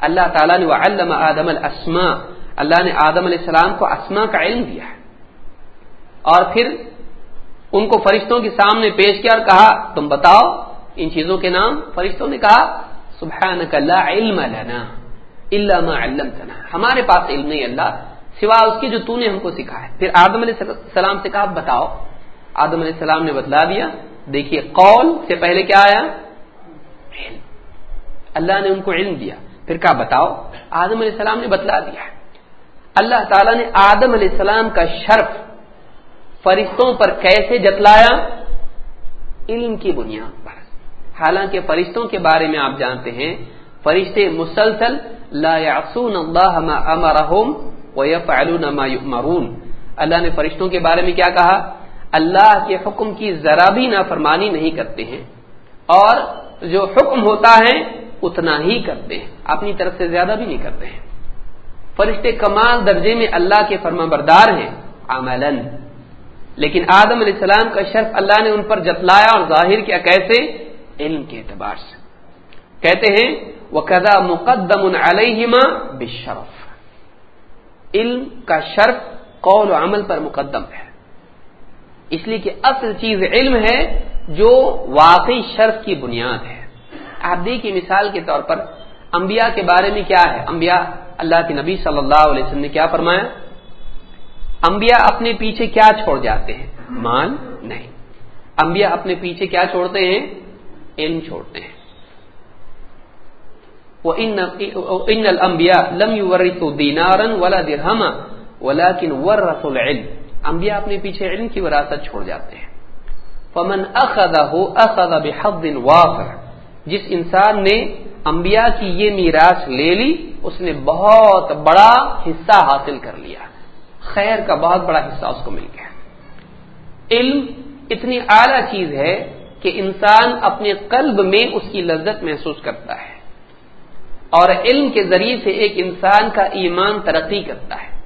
اللہ تعالیٰ نے وہ علم آدم السما اللہ نے آدم علیہ السلام کو اسما کا علم دیا ہے۔ اور پھر ان کو فرشتوں کے سامنے پیش کیا اور کہا، تم بتاؤ، ان چیزوں کے نام؟ فرشتوں نے کہا سبحانك لا علم لنا الا ما علمتنا۔ ہمارے پاس علم نہیں اللہ سوا اس کی جو تو نے ہم کو سکھایا پھر آدم علیہ السلام سے کہا بتاؤ۔ آدم علیہ السلام نے بتلا دیا۔ دیکھیے، قول سے پہلے کیا آیا؟ علم۔ اللہ نے ان کو علم دیا۔ پھر کہا، بتاؤ۔ آدم علیہ السلام نے بتلا دیا۔ اللہ تعالیٰ نے آدم علیہ السلام کا شرف فرشتوں پر کیسے جتلایا؟ علم کی بنیاد پر۔ حالانکہ فرشتوں کے بارے میں آپ جانتے ہیں، فرشتے مسلسل، لا يعصون اللہ ما امرهم ويفعلون ما يؤمرون۔ اللہ نے فرشتوں کے بارے میں کیا کہا؟ اللہ کے حکم کی ذرا بھی نافرمانی نہیں کرتے ہیں۔ اور جو حکم ہوتا ہے، اتنا ہی کرتے ہیں۔ اپنی طرف سے زیادہ بھی نہیں کرتے ہیں۔ فرشتے کمال درجے میں اللہ کے فرما بردار ہیں، عملاً۔ لیکن آدم علیہ السلام کا شرف اللہ نے ان پر جتلایا اور ظاہر کیا کیسے؟ علم کے اعتبار سے۔ کہتے ہیں وہ قدا مقدم علیہما بشرف علم کا شرف قول و عمل پر مقدم ہے۔ اس لیے کہ اصل چیز علم ہے جو واقعی شرف کی بنیاد ہے۔ آپ دیکھیے مثال کے طور پر انبیاء کے بارے میں کیا ہے؟ انبیاء، اللہ کے نبی صلی اللہ علیہ وسلم نے کیا فرمایا؟ انبیاء اپنے پیچھے کیا چھوڑ جاتے ہیں؟ مال نہیں۔ انبیاء اپنے پیچھے کیا چھوڑتے ہیں؟ علم چھوڑتے ہیں۔ وہ ان المبیا لم دینارن ولا درہما ولاکن ور رسول انبیاء اپنے پیچھے علم کی وراثت چھوڑ جاتے ہیں. فمن اخذا ہو اخذا بحظ وافر جس انسان نے انبیاء کی یہ میراث لے لی، اس نے بہت بڑا حصہ حاصل کر لیا. خیر کا بہت بڑا حصہ اس کو مل گیا. علم اتنی اعلی چیز ہے کہ انسان اپنے قلب میں اس کی لذت محسوس کرتا ہے. اور علم کے ذریعے سے ایک انسان کا ایمان ترقی کرتا ہے۔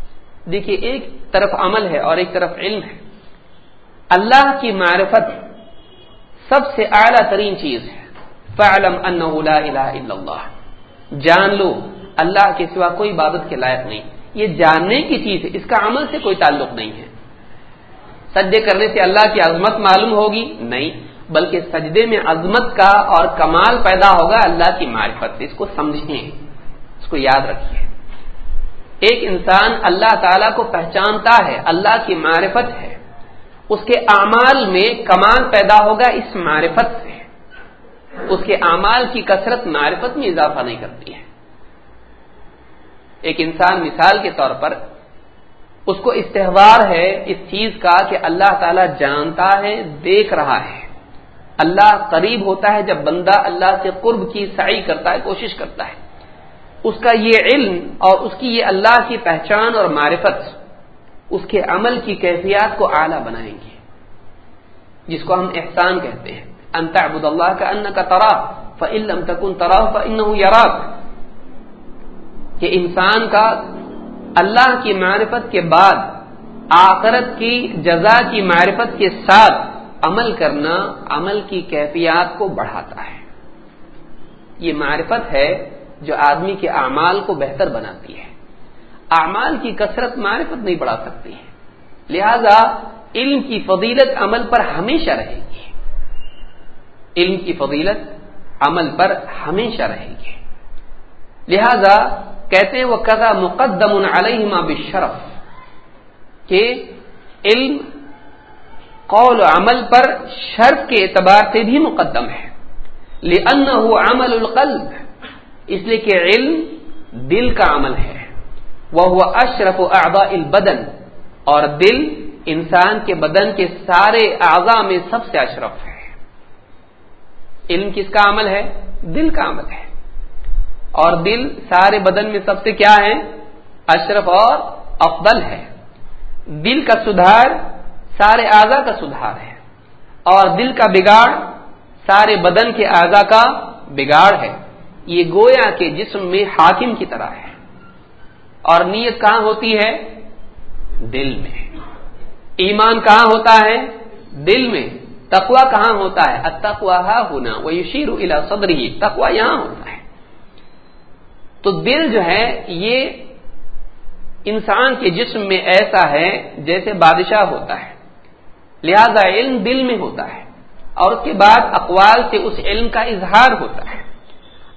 دیکھیے، ایک طرف عمل ہے اور ایک طرف علم ہے۔ اللہ کی معرفت سب سے اعلی ترین چیز ہے۔ فعلم لا الہ الا اللہ۔ جان لو، اللہ کے سوا کوئی عبادت کے لائق نہیں۔ یہ جاننے کی چیز ہے، اس کا عمل سے کوئی تعلق نہیں ہے۔ سجدے کرنے سے اللہ کی عظمت معلوم ہوگی؟ نہیں۔ بلکہ سجدے میں عظمت کا اور کمال پیدا ہوگا اللہ کی معرفت سے۔ اس کو سمجھیں اس کو یاد رکھیے۔ ایک انسان اللہ تعالی کو پہچانتا ہے، اللہ کی معرفت ہے۔ اس کے اعمال میں کمال پیدا ہوگا اس معرفت سے۔ اس کے اعمال کی کثرت معرفت میں اضافہ نہیں کرتی ہے۔ ایک انسان مثال کے طور پر اس کو استہوار ہے اس چیز کا کہ اللہ تعالی جانتا ہے، دیکھ رہا ہے۔ اللہ قریب ہوتا ہے جب بندہ اللہ سے قرب کی سعی کرتا ہے، کوشش کرتا ہے۔ اس کا یہ علم اور اس کی یہ اللہ کی پہچان اور معرفت، اس کے عمل کی کیفیات کو اعلی بنائیں گے۔ جس کو ہم احسان کہتے ہیں۔ انت ابود اللہ کا ان کا ترا فعلم تکن ترا فن یراک۔ کہ انسان کا اللہ کی معرفت کے بعد، آخرت کی جزا کی معرفت کے ساتھ عمل کرنا عمل کی کیفیات کو بڑھاتا ہے۔ یہ معرفت ہے جو آدمی کے اعمال کو بہتر بناتی ہے۔ اعمال کی کثرت معرفت نہیں بڑھا سکتی ہے۔ لہذا علم کی فضیلت عمل پر ہمیشہ رہے گی۔ علم کی فضیلت عمل پر ہمیشہ رہے گی۔ لہذا کہتے ہیں وہ قدا مقدم علیہما بشرف کہ علم قول و عمل پر شرف کے اعتبار سے بھی مقدم ہے۔ لأنه عمل القلب۔ اس لیے کہ علم دل کا عمل ہے۔ وہ ہوا اشرف و البدن۔ اور دل انسان کے بدن کے سارے اعضا میں سب سے اشرف ہے۔ علم کس کا عمل ہے؟ دل کا عمل ہے۔ اور دل سارے بدن میں سب سے کیا ہے؟ اشرف اور افضل ہے۔ دل کا سدھار سارے اعضا کا سدھار ہے اور دل کا بگاڑ سارے بدن کے اعضا کا بگاڑ ہے۔ یہ گویا کے جسم میں حاکم کی طرح ہے۔ اور نیت کہاں ہوتی ہے؟ دل میں۔ ایمان کہاں ہوتا ہے؟ دل میں۔ تقوا کہاں ہوتا ہے؟ اتقوا ہونا وہ یشیر الا صدری تقوا یہاں ہوتا ہے۔ تو دل جو ہے، یہ انسان کے جسم میں ایسا ہے جیسے بادشاہ ہوتا ہے۔ لہذا علم دل میں ہوتا ہے اور اس کے بعد اقوال سے اس علم کا اظہار ہوتا ہے۔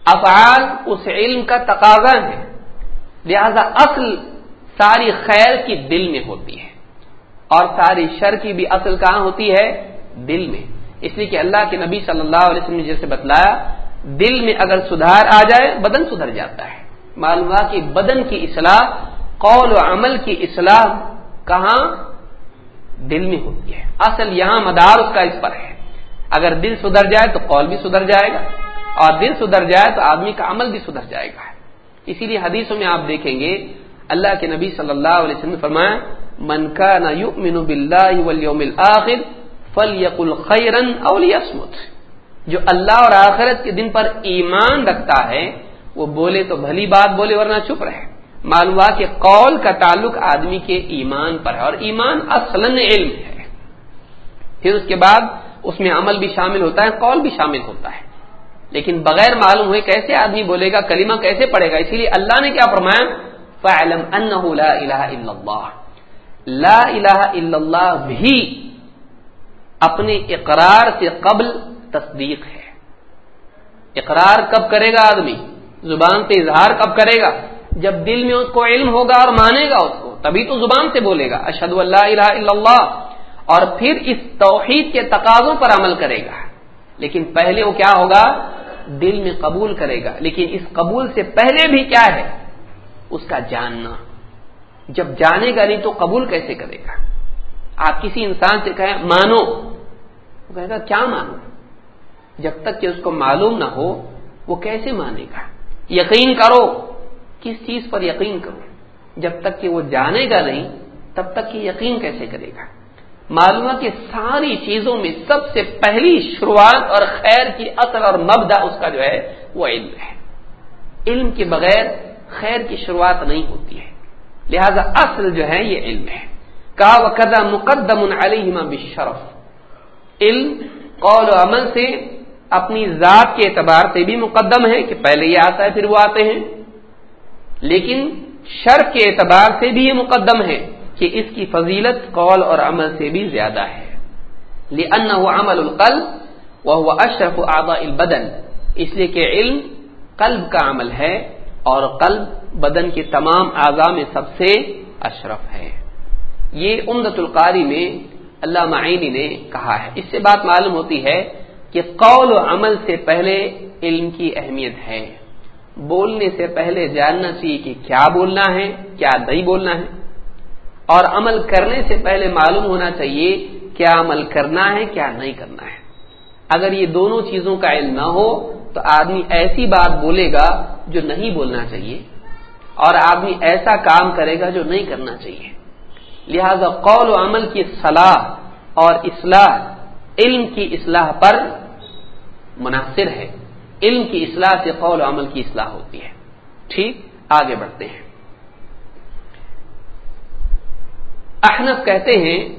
افعال اس علم کا تقاضا ہے۔ لہذا اصل ساری خیر کی دل میں ہوتی ہے اور ساری شر کی بھی اصل کہاں ہوتی ہے؟ دل میں۔ اس لیے کہ اللہ کے نبی صلی اللہ علیہ وسلم نے جیسے بتلایا، دل میں اگر سدھار آ جائے، بدن سدھر جاتا ہے۔ معلوم ہوا کہ بدن کی اصلاح، قول و عمل کی اصلاح کہاں؟ دل میں ہوتی ہے۔ اصل یہاں مدار اس کا اس پر ہے۔ اگر دل سدھر جائے تو قول بھی سدھر جائے گا، اور دل سدھر جائے تو آدمی کا عمل بھی سدھر جائے گا۔ اسی لیے حدیثوں میں آپ دیکھیں گے، اللہ کے نبی صلی اللہ علیہ وسلم نے فرمایا، من کا نہ یو مینو بلّہ فل یق اولیسمت جو اللہ اور آخرت کے دن پر ایمان رکھتا ہے، وہ بولے تو بھلی بات بولے، ورنہ چپ رہے۔ معلوم ہوا کہ قول کا تعلق آدمی کے ایمان پر ہے اور ایمان اصل علم ہے۔ پھر اس کے بعد اس میں عمل بھی شامل ہوتا ہے، قول بھی شامل ہوتا ہے۔ لیکن بغیر معلوم ہوئے کیسے آدمی بولے گا، کلمہ کیسے پڑے گا؟ اسی لیے اللہ نے کیا فرمایا؟ فعلم انہ لا الہ الا اللہ لا الہ الا اللہ بھی اپنے اقرار سے قبل تصدیق ہے۔ اقرار کب کرے گا آدمی؟ زبان سے اظہار کب کرے گا؟ جب دل میں اس کو علم ہوگا اور مانے گا اس کو، تبھی تو زبان سے بولے گا اشد اللہ الہ الا اللہ، اور پھر اس توحید کے تقاضوں پر عمل کرے گا۔ لیکن پہلے وہ کیا ہوگا؟ دل میں قبول کرے گا۔ لیکن اس قبول سے پہلے بھی کیا ہے؟ اس کا جاننا۔ جب جانے گا نہیں تو قبول کیسے کرے گا؟ آپ کسی انسان سے کہیں، مانو۔ وہ کہے گا، کیا مانو جب تک کہ اس کو معلوم نہ ہو، وہ کیسے مانے گا؟ یقین کرو۔ کس چیز پر یقین کرو۔ جب تک کہ وہ جانے گا نہیں، تب تک کہ یقین کیسے کرے گا؟ معلوم کہ ساری چیزوں میں سب سے پہلی شروعات اور خیر کی اصل اور مبدا اس کا جو ہے، وہ علم ہے۔ علم کے بغیر خیر کی شروعات نہیں ہوتی ہے۔ لہذا اصل جو ہے، یہ علم ہے۔ کہا وہ قدا مقدم علیہما بشرف علم، قول و عمل سے اپنی ذات کے اعتبار سے بھی مقدم ہے کہ پہلے یہ آتا ہے، پھر وہ آتے ہیں۔ لیکن شرف کے اعتبار سے بھی یہ مقدم ہے کہ اس کی فضیلت قول اور عمل سے بھی زیادہ ہے۔ عمل القلب وہ اشرف آبا البدن۔ اس لیے کہ علم قلب کا عمل ہے اور قلب بدن کے تمام اعضاء میں سب سے اشرف ہے۔ یہ امدت القاری میں اللہ معینی نے کہا ہے۔ اس سے بات معلوم ہوتی ہے کہ قول و عمل سے پہلے علم کی اہمیت ہے۔ بولنے سے پہلے جاننا چاہیے کہ کیا بولنا ہے، کیا نہیں بولنا ہے۔ اور عمل کرنے سے پہلے معلوم ہونا چاہیے کیا عمل کرنا ہے، کیا نہیں کرنا ہے۔ اگر یہ دونوں چیزوں کا علم نہ ہو تو آدمی ایسی بات بولے گا جو نہیں بولنا چاہیے اور آدمی ایسا کام کرے گا جو نہیں کرنا چاہیے۔ لہذا قول و عمل کی صلاح اور اصلاح، علم کی اصلاح پر منحصر ہے۔ علم کی اصلاح سے قول و عمل کی اصلاح ہوتی ہے۔ ٹھیک؟ آگے بڑھتے ہیں۔ احنف کہتے ہیں،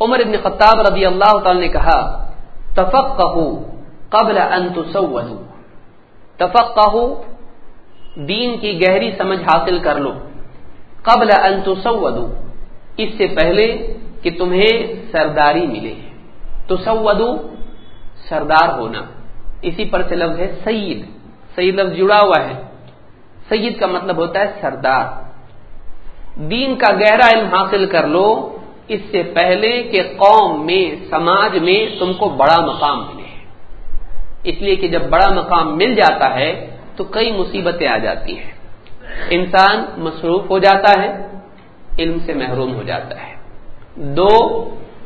عمر ابن خطاب رضی اللہ تعالی نے کہا تفق قبل ان تصودوا تفقہ دین کی گہری سمجھ حاصل کر لو۔ قبل ان تصودوا اس سے پہلے کہ تمہیں سرداری ملے۔ تصودوا سردار ہونا۔ اسی پر سے لفظ ہے سید. سید لفظ جڑا ہوا ہے. سید کا مطلب ہوتا ہے سردار. دین کا گہرا علم حاصل کر لو، اس سے پہلے کہ قوم میں، سماج میں تم کو بڑا مقام ملے۔ اس لیے کہ جب بڑا مقام مل جاتا ہے، تو کئی مصیبتیں آ جاتی ہیں۔ انسان مصروف ہو جاتا ہے، علم سے محروم ہو جاتا ہے۔ دو،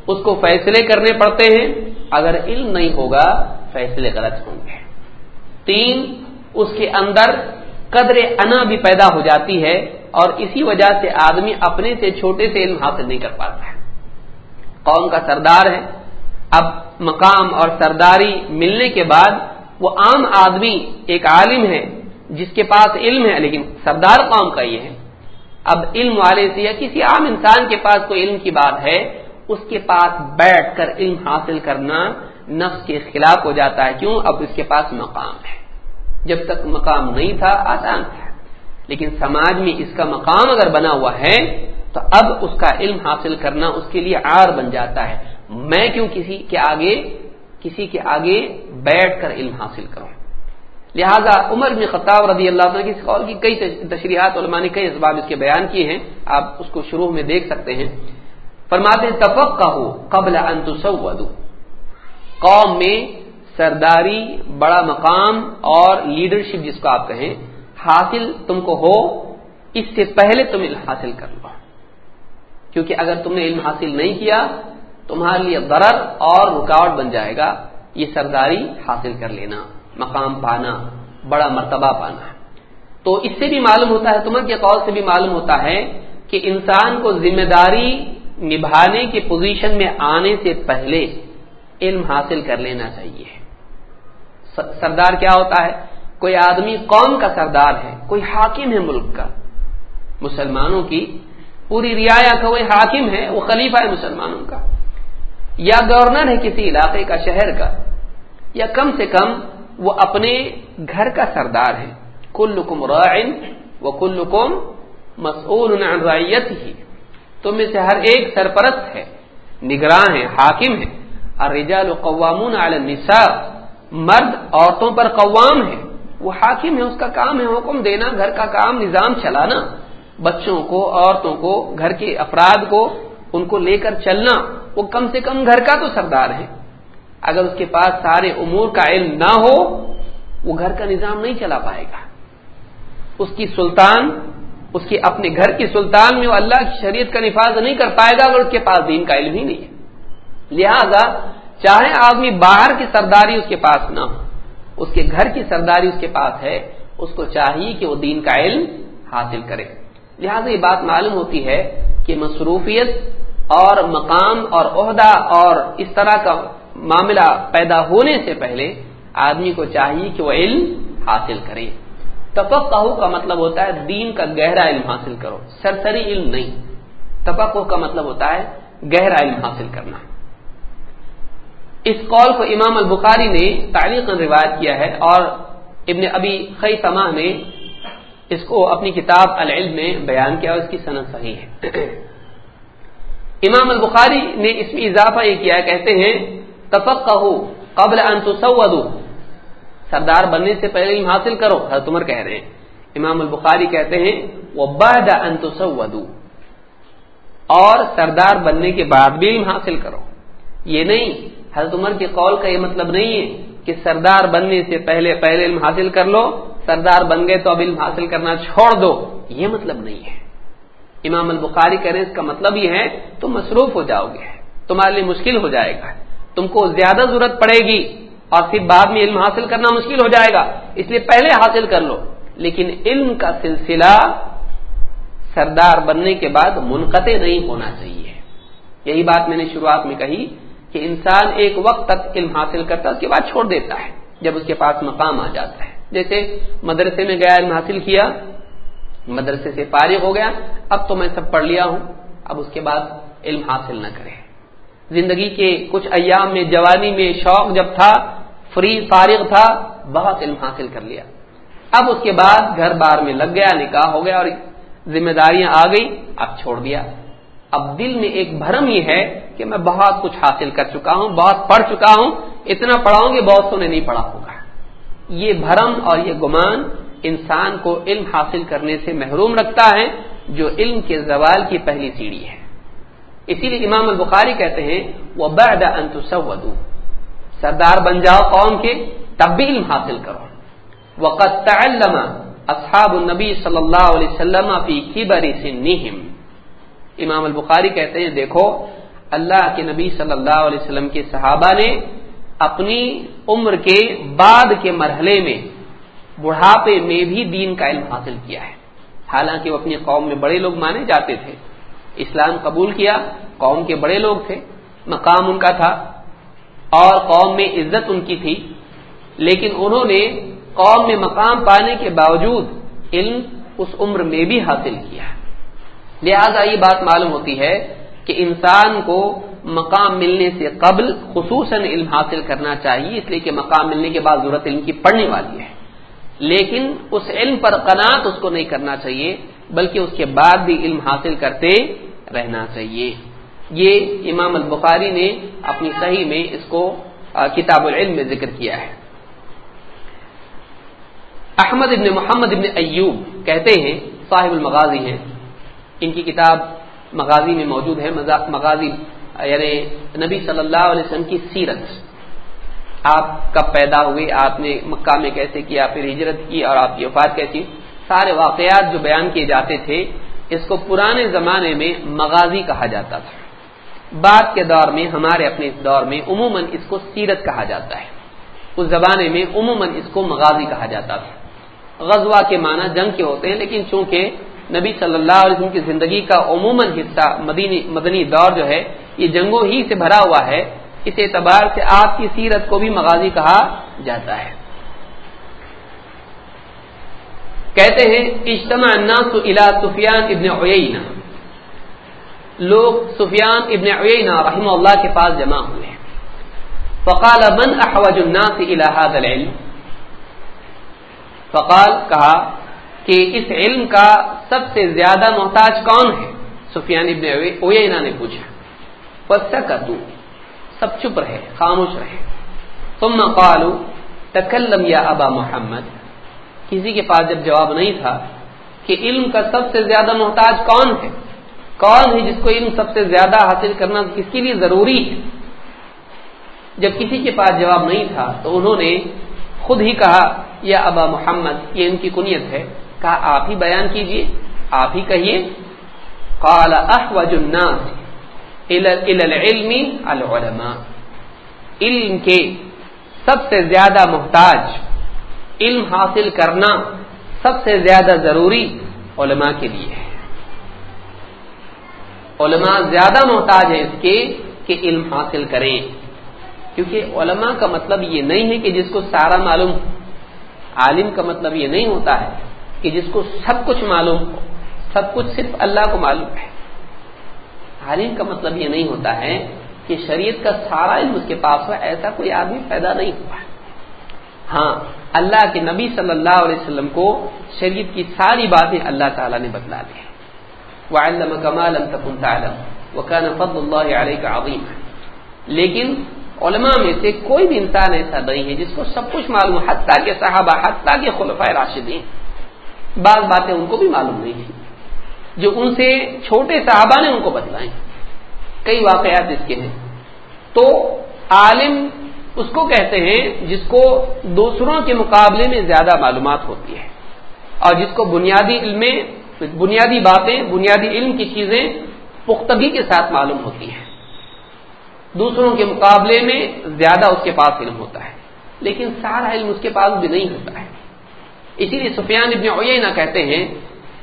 اس کو فیصلے کرنے پڑتے ہیں اگر علم نہیں ہوگا، فیصلے غلط ہوں گے۔ تین، اس کے اندر قدر انا بھی پیدا ہو جاتی ہے اور اسی وجہ سے آدمی اپنے سے چھوٹے سے علم حاصل نہیں کر پاتا ہے۔ قوم کا سردار ہے۔ اب مقام اور سرداری ملنے کے بعد وہ عام آدمی ایک عالم ہے، جس کے پاس علم ہے، لیکن سردار قوم کا یہ ہے۔ اب علم والے سے یا کسی عام انسان کے پاس کوئی علم کی بات ہے اس کے پاس بیٹھ کر علم حاصل کرنا نفس کے خلاف ہو جاتا ہے۔ کیوں؟ اب اس کے پاس مقام ہے۔ جب تک مقام نہیں تھا، آسان تھا۔ لیکن سماج میں اس کا مقام اگر بنا ہوا ہے، تو اب اس کا علم حاصل کرنا اس کے لیے آر بن جاتا ہے۔ میں کیوں کسی کے آگے، کسی کے آگے بیٹھ کر علم حاصل کروں؟ لہذا عمر بن خطاب رضی اللہ عنہ کی اس قول کی کئی تشریحات، علماء نے کئی اسباب اس کے بیان کیے ہیں۔ آپ اس کو شروع میں دیکھ سکتے ہیں۔ فرماتے تفق کا ہو قبل انتسودو قوم میں سرداری بڑا مقام اور لیڈرشپ جس کو آپ کہیں، حاصل تم کو ہو، اس سے پہلے تم علم حاصل کر لو. کیونکہ اگر تم نے علم حاصل نہیں کیا، تمہارے لیے ضرر اور رکاوٹ بن جائے گا یہ سرداری حاصل کر لینا، مقام پانا، بڑا مرتبہ پانا۔ تو اس سے بھی معلوم ہوتا ہے تمہر کے قول سے بھی معلوم ہوتا ہے کہ انسان کو ذمہ داری نبھانے کی پوزیشن میں آنے سے پہلے علم حاصل کر لینا چاہیے۔ سردار کیا ہوتا ہے؟ کوئی آدمی قوم کا سردار ہے، کوئی حاکم ہے ملک کا۔ مسلمانوں کی پوری رعایا کا کوئی حاکم ہے، وہ خلیفہ ہے مسلمانوں کا۔ یا گورنر ہے کسی علاقے کا، شہر کا۔ یا کم سے کم وہ اپنے گھر کا سردار ہے۔ کل رائن وہ کل لکم مسعود ہی تم میں سے ہر ایک سرپرست ہے، نگراں ہے حاکم ہے اور قوامون علی النساء، مرد عورتوں پر قوام ہے وہ حاکم ہے اس کا کام ہے حکم دینا، گھر کا کام، نظام چلانا۔ بچوں کو، عورتوں کو، گھر کے افراد کو، ان کو لے کر چلنا۔ وہ کم سے کم گھر کا تو سردار ہے اگر اس کے پاس سارے امور کا علم نہ ہو، وہ گھر کا نظام نہیں چلا پائے گا۔ اس کی سلطان اس کے اپنے گھر کی سلطان میں وہ اللہ کی شریعت کا نفاذ نہیں کر پائے گا اگر اس کے پاس دین کا علم ہی نہیں ہے۔ لہذا چاہے آدمی باہر کی سرداری اس کے پاس نہ ہو، اس کے گھر کی سرداری اس کے پاس ہے، اس کو چاہیے کہ وہ دین کا علم حاصل کرے۔ لہذا یہ بات معلوم ہوتی ہے کہ مصروفیت اور مقام اور عہدہ اور اس طرح کا معاملہ پیدا ہونے سے پہلے آدمی کو چاہیے کہ وہ علم حاصل کرے۔ تفقہ کا مطلب ہوتا ہے دین کا گہرا علم حاصل کرو۔ سرسری علم نہیں۔ تفقہ کا مطلب ہوتا ہے گہرا علم حاصل کرنا۔ اس قول کو امام البخاری نے تعلیق روایت کیا ہے اور ابن ابی خی سما نے اس کو اپنی کتاب العلم میں بیان کیا اور اس کی صنعت صحیح ہے۔ امام البخاری نے اس میں اضافہ یہ کیا کہتے ہیں تفق قبل ان تصودو سردار بننے سے پہلے علم حاصل کرو۔ حضرت عمر کہہ رہے ہیں۔ امام البخاری کہتے ہیں وہ ان اور سردار بننے کے بعد بھی علم حاصل کرو۔ یہ نہیں، حضرت عمر کے قول کا یہ مطلب نہیں ہے کہ سردار بننے سے پہلے پہلے علم حاصل کر لو، سردار بن گئے تو اب علم حاصل کرنا چھوڑ دو۔ یہ مطلب نہیں ہے۔ امام البخاری کہہ رہے ہیں، اس کا مطلب یہ ہے، تم مصروف ہو جاؤ گے، تمہارے لیے مشکل ہو جائے گا، تم کو زیادہ ضرورت پڑے گی۔ اور پھر بعد میں علم حاصل کرنا مشکل ہو جائے گا۔ اس لیے پہلے حاصل کر لو۔ لیکن علم کا سلسلہ سردار بننے کے بعد منقطع نہیں ہونا چاہیے۔ یہی بات میں نے شروعات میں کہی کہ انسان ایک وقت تک علم حاصل کرتا ہے، اس کے بعد چھوڑ دیتا ہے۔ جب اس کے پاس مقام آ جاتا ہے۔ جیسے مدرسے میں گیا، علم حاصل کیا، مدرسے سے فارغ ہو گیا، اب تو میں سب پڑھ لیا ہوں۔ اب اس کے بعد علم حاصل نہ کرے۔ زندگی کے کچھ ایام میں، جوانی میں شوق جب تھا فری فارغ تھا، بہت علم حاصل کر لیا۔ اب اس کے بعد گھر بار میں لگ گیا، نکاح ہو گیا اور ذمہ داریاں آ گئی اب چھوڑ دیا۔ اب دل میں ایک بھرم یہ ہے کہ میں بہت کچھ حاصل کر چکا ہوں، بہت پڑھ چکا ہوں، اتنا پڑھاؤں گے بہت نے نہیں پڑھا ہوگا۔ یہ بھرم اور یہ گمان انسان کو علم حاصل کرنے سے محروم رکھتا ہے، جو علم کے زوال کی پہلی سیڑھی ہے۔ اسی لیے امام البخاری کہتے ہیں وہ بعد انتسودو سردار بن جاؤ قوم کے تب بھی علم حاصل کرو۔ وقت تعلم اصحاب النبی صلی اللہ علیہ وسلم فی سنہم۔ امام البخاری کہتے ہیں، دیکھو، اللہ کے نبی صلی اللہ علیہ وسلم کے صحابہ نے اپنی عمر کے بعد کے مرحلے میں بڑھاپے میں بھی دین کا علم حاصل کیا ہے۔ حالانکہ وہ اپنی قوم میں بڑے لوگ مانے جاتے تھے۔ اسلام قبول کیا، قوم کے بڑے لوگ تھے۔ مقام ان کا تھا۔ اور قوم میں عزت ان کی تھی، لیکن انہوں نے قوم میں مقام پانے کے باوجود علم اس عمر میں بھی حاصل کیا۔ لہذا یہ بات معلوم ہوتی ہے کہ انسان کو مقام ملنے سے قبل خصوصاً علم حاصل کرنا چاہیے، اس لیے کہ مقام ملنے کے بعد ضرورت علم کی پڑھنے والی ہے۔ لیکن اس علم پر قناعت اس کو نہیں کرنا چاہیے، بلکہ اس کے بعد بھی علم حاصل کرتے رہنا چاہیے۔ یہ امام البخاری نے اپنی صحیح میں اس کو کتاب العلم میں ذکر کیا ہے۔ احمد ابن محمد ابن ایوب کہتے ہیں، صاحب المغازی ہیں۔ ان کی کتاب مغازی میں موجود ہے مغازی یعنی نبی صلی اللہ علیہ وسلم کی سیرت۔ آپ کب پیدا ہوئے، آپ نے مکہ میں کیسے کیا، پھر ہجرت کی اور آپ کی وفات کیسی؟ سارے واقعات جو بیان کیے جاتے تھے، اس کو پرانے زمانے میں مغازی کہا جاتا تھا۔ بعد کے دور میں، ہمارے اپنے دور میں عموماً اس کو سیرت کہا جاتا ہے۔ اس زمانے میں عموماً اس کو مغازی کہا جاتا تھا غزوہ کے معنی جنگ کے ہوتے ہیں، لیکن چونکہ نبی صلی اللہ علیہ وسلم کی زندگی کا عموماً حصہ مدینی مدنی دور جو ہے، یہ جنگوں ہی سے بھرا ہوا ہے، اس اعتبار سے آپ کی سیرت کو بھی مغازی کہا جاتا ہے۔ کہتے ہیں اجتماع الناس الى سفیان ابن عیینہ۔ لوگ سفیان ابن عیینہ رحمہ اللہ کے پاس جمع ہوئے فقال من احوج الناس الى هذا العلم؟ فقال، کہا کہ اس علم کا سب سے زیادہ محتاج کون ہے؟ سفیان ابن اوینا نے پوچھا۔ پسا کا تو سب چپ رہے، خاموش رہے۔ تم قالو، تکلم یا ابا محمد۔ کسی کے پاس جب جواب نہیں تھا کہ علم کا سب سے زیادہ محتاج کون ہے؟ کون ہے جس کو علم سب سے زیادہ حاصل کرنا کس کے لیے ضروری ہے؟ جب کسی کے پاس جواب نہیں تھا تو انہوں نے خود ہی کہا، یا ابا محمد، یہ ان کی کنیت ہے۔ کہا، آپ ہی بیان کیجیے، آپ ہی کہیے۔ قال، احوج الناس الى العلم العلماء۔ علم کے سب سے زیادہ محتاج، علم حاصل کرنا سب سے زیادہ ضروری علماء کے لیے ہے۔ علماء زیادہ محتاج ہے اس کے کہ علم حاصل کریں۔ کیونکہ علماء کا مطلب یہ نہیں ہے کہ جس کو سارا معلوم عالم کا مطلب یہ نہیں ہوتا ہے کہ جس کو سب کچھ معلوم ہو۔ سب کچھ صرف اللہ کو معلوم ہے۔ عالم کا مطلب یہ نہیں ہوتا ہے کہ شریعت کا سارا علم اس کے پاس ہوا ایسا کوئی آدمی پیدا نہیں ہوا۔ ہاں اللہ کے نبی صلی اللہ علیہ وسلم کو شریعت کی ساری باتیں اللہ تعالیٰ نے بتلا دی۔ وہ علم کمال وہ فضل اللہ علیہ کا عظیم ہے لیکن علماء میں سے کوئی بھی انسان ایسا نہیں ہے جس کو سب کچھ معلوم حتیٰ کہ صحابہ، حتیٰ کہ خلفۂ راشدین. بعض باتیں ان کو بھی معلوم نہیں تھی جو ان سے چھوٹے صحابہ نے ان کو بتلائیں۔ کئی واقعات اس کے ہیں۔ تو عالم اس کو کہتے ہیں جس کو دوسروں کے مقابلے میں زیادہ معلومات ہوتی ہے اور جس کو بنیادی علم بنیادی باتیں، بنیادی علم کی چیزیں پختگی کے ساتھ معلوم ہوتی ہیں۔ دوسروں کے مقابلے میں زیادہ اس کے پاس علم ہوتا ہے، لیکن سارا علم اس کے پاس بھی نہیں ہوتا ہے۔ اسی لیے سفیان ابن عیینہ کہتے ہیں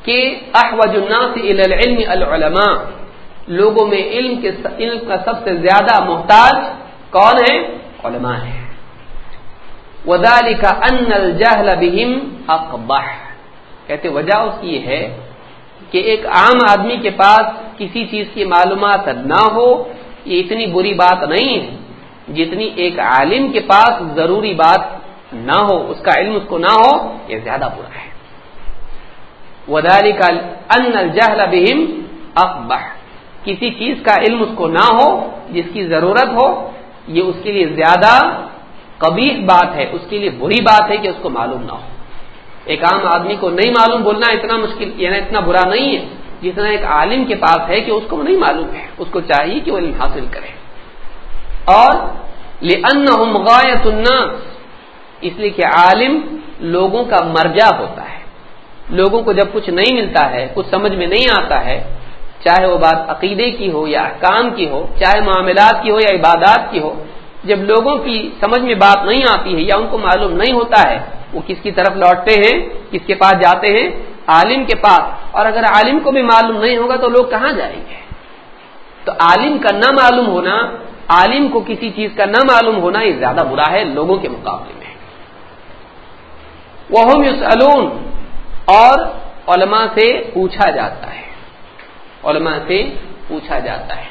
کہ احوج الناس الى العلم العلماء، لوگوں میں علم کے علم کا سب سے زیادہ محتاج کون ہے علماء ہے وذلك ان الجهل بهم اقبح۔ کہتے وجہ اس کی یہ ہے کہ ایک عام آدمی کے پاس کسی چیز کی معلومات نہ ہو، یہ اتنی بری بات نہیں ہے۔ جتنی ایک عالم کے پاس ضروری بات نہ ہو، اس کا علم اس کو نہ ہو، یہ زیادہ برا ہے۔ وداری ان الجہل بہم اقبح کسی چیز کا علم اس کو نہ ہو، جس کی ضرورت ہو، یہ اس کے لیے زیادہ قبیح بات ہے، اس کے لیے بری بات ہے کہ اس کو معلوم نہ ہو۔ ایک عام آدمی کو نہیں معلوم بولنا اتنا مشکل یعنی اتنا برا نہیں ہے۔ جتنا ایک عالم کے پاس ہے کہ اس کو نہیں معلوم ہے۔ اس کو چاہیے کہ وہ علم حاصل کرے۔ اور غایت الناس، اس لیے کہ عالم لوگوں کا مرجع ہوتا ہے۔ لوگوں کو جب کچھ نہیں ملتا ہے، کچھ سمجھ میں نہیں آتا ہے، چاہے وہ بات عقیدے کی ہو یا احکام کی ہو، چاہے معاملات کی ہو یا عبادات کی ہو، جب لوگوں کی سمجھ میں بات نہیں آتی ہے یا ان کو معلوم نہیں ہوتا ہے وہ کس کی طرف لوٹتے ہیں، کس کے پاس جاتے ہیں؟ عالم کے پاس۔ اور اگر عالم کو بھی معلوم نہیں ہوگا تو لوگ کہاں جائیں گے؟ تو عالم کا نہ معلوم ہونا، عالم کو کسی چیز کا نہ معلوم ہونا یہ زیادہ برا ہے لوگوں کے مقابلے میں۔ وہ اور علماء سے پوچھا جاتا ہے۔ علماء سے پوچھا جاتا ہے۔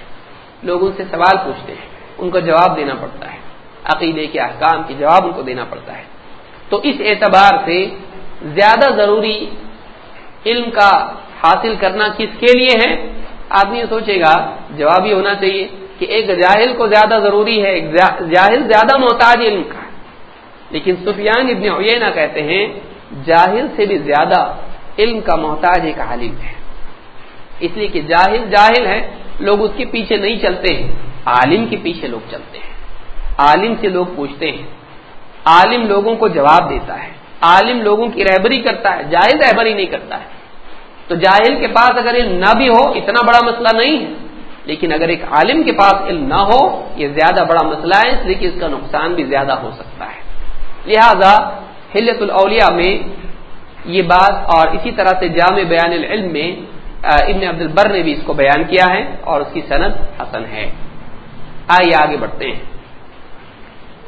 لوگوں سے سوال پوچھتے ہیں، ان کو جواب دینا پڑتا ہے۔ عقیدے کے احکام کے جواب ان کو دینا پڑتا ہے۔ تو اس اعتبار سے زیادہ ضروری علم کا حاصل کرنا کس کے لیے ہے؟ آدمی یہ سوچے گا جواب یہ ہونا چاہیے کہ ایک جاہل کو زیادہ ضروری ہے، ایک جاہل زیادہ محتاج علم کا لیکن سفیان ابن عیینہ کہتے ہیں، جاہل سے بھی زیادہ علم کا محتاج ایک عالم ہے۔ اس لیے کہ جاہل جاہل ہے، لوگ اس کے پیچھے نہیں چلتے ہیں۔ عالم کے پیچھے لوگ چلتے ہیں۔ عالم سے لوگ پوچھتے ہیں۔ عالم لوگوں کو جواب دیتا ہے، عالم لوگوں کی رہبری کرتا ہے، جاہل رہبری نہیں کرتا ہے۔ تو جاہل کے پاس اگر علم نہ بھی ہو، اتنا بڑا مسئلہ نہیں ہے۔ لیکن اگر ایک عالم کے پاس علم نہ ہو، یہ زیادہ بڑا مسئلہ ہے، اس لیے کہ اس کا نقصان بھی زیادہ ہو سکتا ہے۔ لہذا حلت الاولیاء میں یہ بات اور اسی طرح سے جامع بیان العلم میں ابن عبد البر نے بھی اس کو بیان کیا ہے اور اس کی صنعت حسن ہے۔ آئیے آگے بڑھتے ہیں۔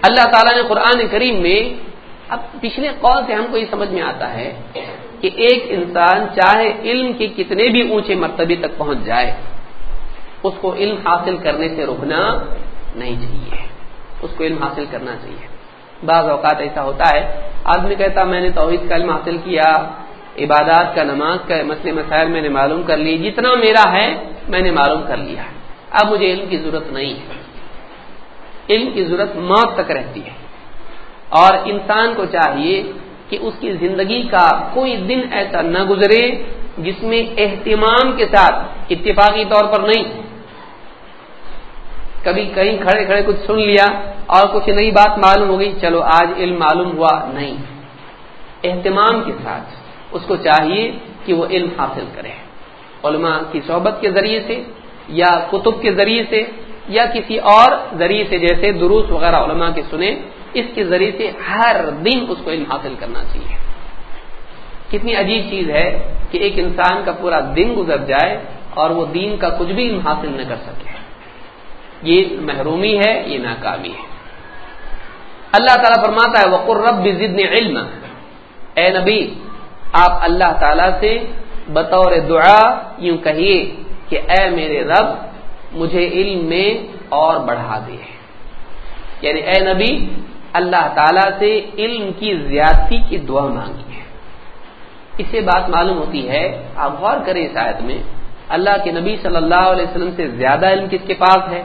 اللہ تعالیٰ نے قرآن کریم میں اب پچھلے قول سے ہم کو یہ سمجھ میں آتا ہے کہ ایک انسان چاہے علم کے کتنے بھی اونچے مرتبے تک پہنچ جائے، اس کو علم حاصل کرنے سے رکنا نہیں چاہیے۔ اس کو علم حاصل کرنا چاہیے۔ بعض اوقات ایسا ہوتا ہے، آدمی کہتا میں نے توحید کا علم حاصل کیا، عبادات کا، نماز کا، مسئلے مسائل میں نے معلوم کر لی، جتنا میرا ہے میں نے معلوم کر لیا۔ اب مجھے علم کی ضرورت نہیں ہے۔ علم کی ضرورت موت تک رہتی ہے۔ اور انسان کو چاہیے کہ اس کی زندگی کا کوئی دن ایسا نہ گزرے جس میں اہتمام کے ساتھ اتفاقی طور پر نہیں۔ کبھی کہیں کھڑے کھڑے کچھ سن لیا اور کچھ نئی بات معلوم ہو گئی، چلو آج علم معلوم ہوا نہیں۔ اہتمام کے ساتھ اس کو چاہیے کہ وہ علم حاصل کرے۔ علماء کی صحبت کے ذریعے سے یا کتب کے ذریعے سے یا کسی اور ذریعے سے جیسے دروس وغیرہ علماء کے سنے اس کے ذریعے سے ہر دن اس کو علم حاصل کرنا چاہیے۔ کتنی عجیب چیز ہے کہ ایک انسان کا پورا دن گزر جائے اور وہ دین کا کچھ بھی علم حاصل نہ کر سکے۔ یہ محرومی ہے، یہ ناکامی ہے۔ اللہ تعالیٰ فرماتا ہے وقر رب ضد علم اے نبی، آپ اللہ تعالی سے بطور دعا یوں کہیے کہ اے میرے رب مجھے علم میں اور بڑھا دے۔ یعنی اے نبی، اللہ تعالی سے علم کی زیادتی کی دعا مانگی ہے۔ اس سے بات معلوم ہوتی ہے، آپ غور کریں اس آیت میں، اللہ کے نبی صلی اللہ علیہ وسلم سے زیادہ علم کس کے پاس ہے؟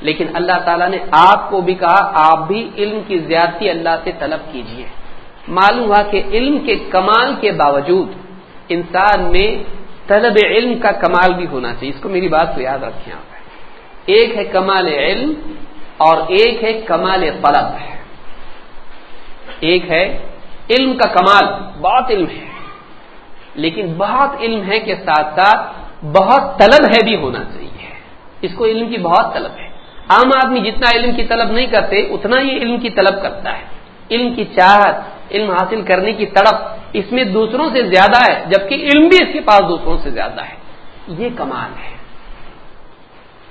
لیکن اللہ تعالیٰ نے آپ کو بھی کہا، آپ بھی علم کی زیادتی اللہ سے طلب کیجیے معلوم ہوا کہ علم کے کمال کے باوجود انسان میں طلب علم کا کمال بھی ہونا چاہیے۔ اس کو میری بات کو یاد رکھیں آپ۔ ایک ہے کمال علم اور ایک ہے کمال طلب۔ ہے ایک ہے علم کا کمال، بہت علم ہے۔ لیکن بہت علم ہے کے ساتھ ساتھ بہت طلب ہے بھی ہونا چاہیے۔ اس کو علم کی بہت طلب ہے۔ عام آدمی جتنا علم کی طلب نہیں کرتے، اتنا ہی علم کی طلب کرتا ہے۔ علم کی چاہت، علم حاصل کرنے کی تڑپ، اس میں دوسروں سے زیادہ ہے، جبکہ علم بھی اس کے پاس دوسروں سے زیادہ ہے۔ یہ کمال ہے۔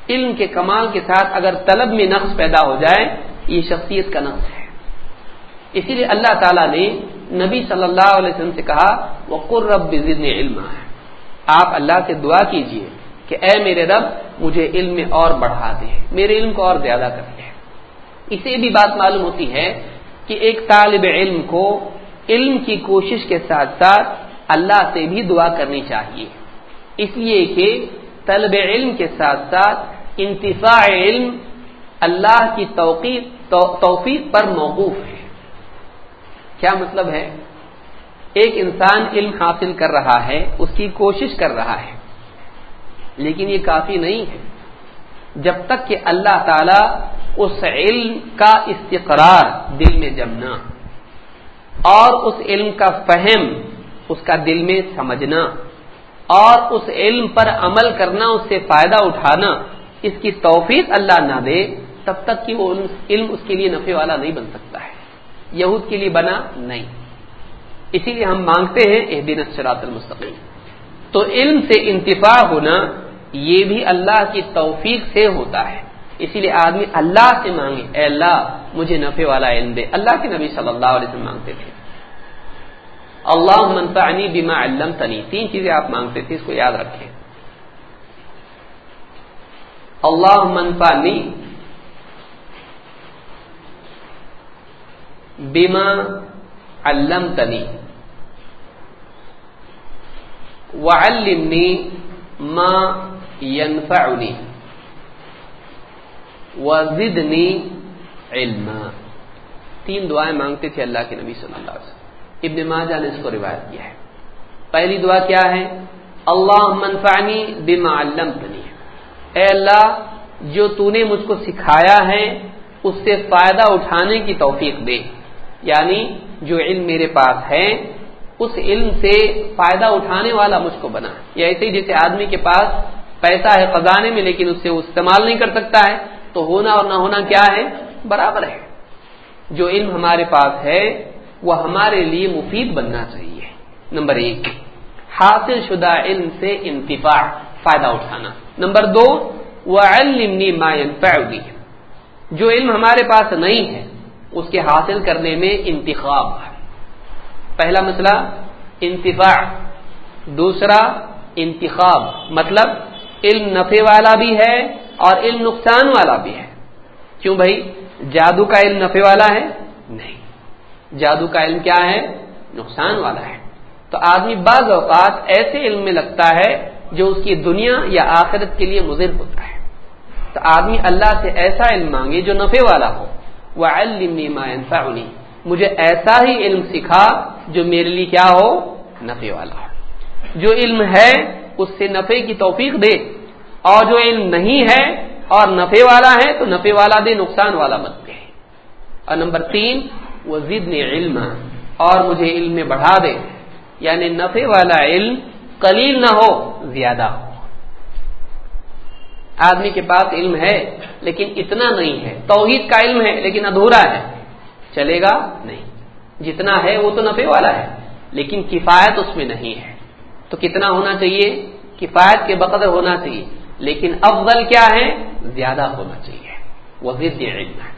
علم کے کمال کے ساتھ اگر طلب میں نقص پیدا ہو جائے، یہ شخصیت کا نقص ہے۔ اسی لیے اللہ تعالیٰ نے نبی صلی اللہ علیہ وسلم سے کہا وہ قرب علم ہے آپ اللہ سے دعا کیجیے کہ اے میرے رب، مجھے علم میں اور بڑھا دے۔ میرے علم کو اور زیادہ کر دے۔ اسے بھی بات معلوم ہوتی ہے کہ ایک طالب علم کو علم کی کوشش کے ساتھ ساتھ اللہ سے بھی دعا کرنی چاہیے۔ اس لیے کہ طلب علم کے ساتھ ساتھ انتفاع علم اللہ کی توفیق پر موقوف ہے۔ کیا مطلب ہے؟ ایک انسان علم حاصل کر رہا ہے، اس کی کوشش کر رہا ہے، لیکن یہ کافی نہیں ہے۔ جب تک کہ اللہ تعالی اس علم کا استقرار دل میں جمنا اور اس علم کا فہم اس کا دل میں سمجھنا، اور اس علم پر عمل کرنا، اس سے فائدہ اٹھانا، اس کی توفیق اللہ نہ دے، تب تک کہ وہ علم اس کے لیے نفے والا نہیں بن سکتا ہے۔ یہود کے لیے بنا نہیں۔ اسی لیے ہم مانگتے ہیں اح دن سرات المستقل تو علم سے انتفاع ہونا، یہ بھی اللہ کی توفیق سے ہوتا ہے۔ اسی لیے آدمی اللہ سے مانگے۔ اے اللہ، مجھے نفے والا علم دے۔ اللہ کے نبی صلی اللہ علیہ وسلم مانگتے تھے۔ اللہ منفعنی بیما علم تنی تین چیزیں آپ مانگتے تھے، اس کو یاد رکھیں۔ اللہ منفعنی بیما علم تنی وعلمنی ما ينفعنی وزدنی علم تین دعائیں مانگتے تھے اللہ کے نبی صلی اللہ علیہ وسلم۔ ابن ماجہ نے اس کو روایت کیا ہے۔ پہلی دعا کیا ہے؟ اللہ منفانی بما علمتنی۔ اے اللہ، جو تو نے مجھ کو سکھایا ہے، اس سے فائدہ اٹھانے کی توفیق دے۔ یعنی جو علم میرے پاس ہے، اس علم سے فائدہ اٹھانے والا مجھ کو بنا۔ یا ایسے ہی جیسے آدمی کے پاس پیسہ ہے خزانے میں، لیکن اس سے وہ استعمال نہیں کر سکتا ہے۔ تو ہونا اور نہ ہونا کیا ہے؟ برابر ہے۔ جو علم ہمارے پاس ہے، وہ ہمارے لیے مفید بننا چاہیے۔ نمبر ایک، حاصل شدہ علم سے انتفاع، فائدہ اٹھانا۔ نمبر دو وہ جو علم ہمارے پاس نہیں ہے، اس کے حاصل کرنے میں انتخاب پہلا مسئلہ، انتفاع۔ دوسرا، انتخاب۔ مطلب علم نفے والا بھی ہے اور علم نقصان والا بھی ہے۔ کیوں بھائی؟ جادو کا علم نفے والا ہے؟ نہیں۔ جادو کا علم کیا ہے؟ نقصان والا ہے۔ تو آدمی بعض اوقات ایسے علم میں لگتا ہے جو اس کی دنیا یا آخرت کے لیے مضر ہوتا ہے۔ تو آدمی اللہ سے ایسا علم مانگے جو نفے والا ہو۔ وہ علم مجھے ایسا ہی علم سکھا جو میرے لیے کیا ہو؟ نفے والا ہو۔ جو علم ہے، اس سے نفے کی توفیق دے۔ اور جو علم نہیں ہے اور نفے والا ہے تو نفے والا دے، نقصان والا مت دے۔ اور نمبر تین، وہ ضد علم، اور مجھے علم میں بڑھا دے۔ یعنی نفے والا علم قلیل نہ ہو، زیادہ ہو۔ آدمی کے پاس علم ہے لیکن اتنا نہیں ہے۔ توحید کا علم ہے لیکن ادھورا ہے۔ چلے گا؟ نہیں۔ جتنا ہے وہ تو نفے والا ہے، لیکن کفایت اس میں نہیں ہے۔ تو کتنا ہونا چاہیے؟ کفایت کے بقدر ہونا چاہیے۔ لیکن افضل کیا ہے؟ زیادہ ہونا چاہیے۔ وہ ضد علم ہے۔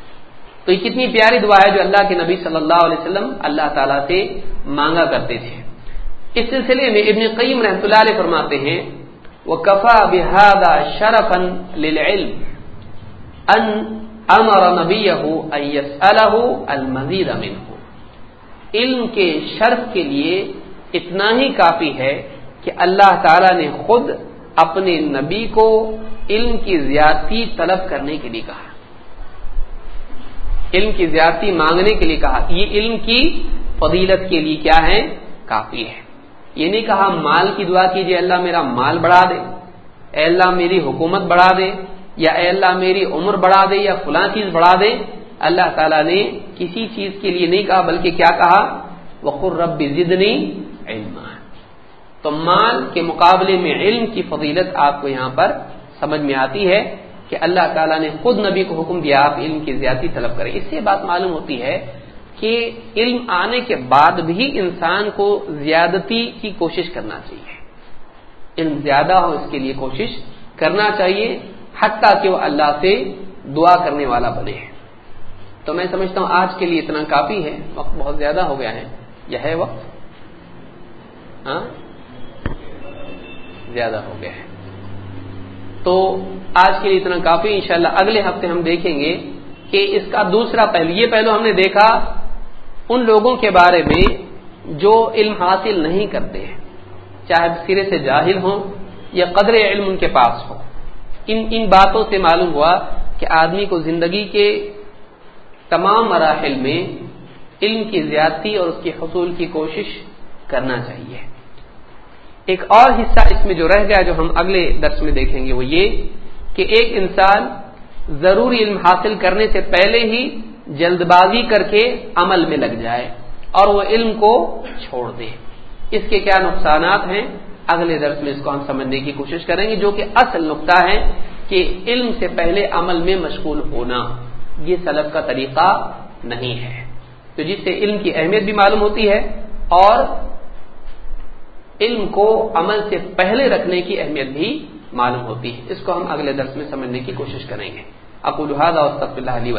تو یہ کتنی پیاری دعا ہے جو اللہ کے نبی صلی اللہ علیہ وسلم اللہ تعالیٰ سے مانگا کرتے تھے۔ اس سلسلے میں ابن قیم رحمۃ اللہ علیہ فرماتے ہیں وہ کفا بحادہ شرفن ان امر نبی المزید امن ہو علم کے شرف کے لیے اتنا ہی کافی ہے کہ اللہ تعالی نے خود اپنے نبی کو علم کی زیادتی طلب کرنے کے لیے کہا۔ علم کی زیادتی مانگنے کے لیے کہا۔ یہ علم کی فضیلت کے لیے کیا ہے؟ کافی ہے۔ یہ نہیں کہا، مال کی دعا کیجیے اللہ میرا مال بڑھا دے۔ اے اللہ میری حکومت بڑھا دے، یا اے اللہ میری عمر بڑھا دے، یا فلاں چیز بڑھا دے۔ اللہ تعالیٰ نے کسی چیز کے لیے نہیں کہا، بلکہ کیا کہا؟ وقر رب زدنی علم تو مال کے مقابلے میں علم کی فضیلت آپ کو یہاں پر سمجھ میں آتی ہے کہ اللہ تعالیٰ نے خود نبی کو حکم دیا آپ علم کی زیادتی طلب کریں۔ اس سے بات معلوم ہوتی ہے کہ علم آنے کے بعد بھی انسان کو زیادتی کی کوشش کرنا چاہیے۔ علم زیادہ ہو اس کے لیے کوشش کرنا چاہیے، حتیٰ کہ وہ اللہ سے دعا کرنے والا بنے۔ تو میں سمجھتا ہوں آج کے لیے اتنا کافی ہے، وقت بہت زیادہ ہو گیا ہے۔ یہ ہے وقت۔ ہاں؟ زیادہ ہو گیا ہے تو آج کے لیے اتنا کافی، انشاءاللہ اگلے ہفتے ہم دیکھیں گے کہ اس کا دوسرا پہلو، یہ پہلو ہم نے دیکھا ان لوگوں کے بارے میں جو علم حاصل نہیں کرتے ہیں، چاہے سرے سے جاہل ہوں یا قدر علم ان کے پاس ہو۔ ان ان باتوں سے معلوم ہوا کہ آدمی کو زندگی کے تمام مراحل میں علم کی زیادتی اور اس کے حصول کی کوشش کرنا چاہیے۔ ایک اور حصہ اس میں جو رہ گیا جو ہم اگلے درس میں دیکھیں گے وہ یہ کہ ایک انسان ضروری علم حاصل کرنے سے پہلے ہی جلد بازی کر کے عمل میں لگ جائے اور وہ علم کو چھوڑ دے۔ اس کے کیا نقصانات ہیں؟ اگلے درس میں اس کو ہم سمجھنے کی کوشش کریں گے جو کہ اصل نقطہ ہے کہ علم سے پہلے عمل میں مشغول ہونا۔ یہ سلب کا طریقہ نہیں ہے۔ تو جس سے علم کی اہمیت بھی معلوم ہوتی ہے اور علم کو عمل سے پہلے رکھنے کی اہمیت بھی معلوم ہوتی ہے۔ اس کو ہم اگلے درس میں سمجھنے کی کوشش کریں گے۔ ابو الحاد اور سب اللہ علیہ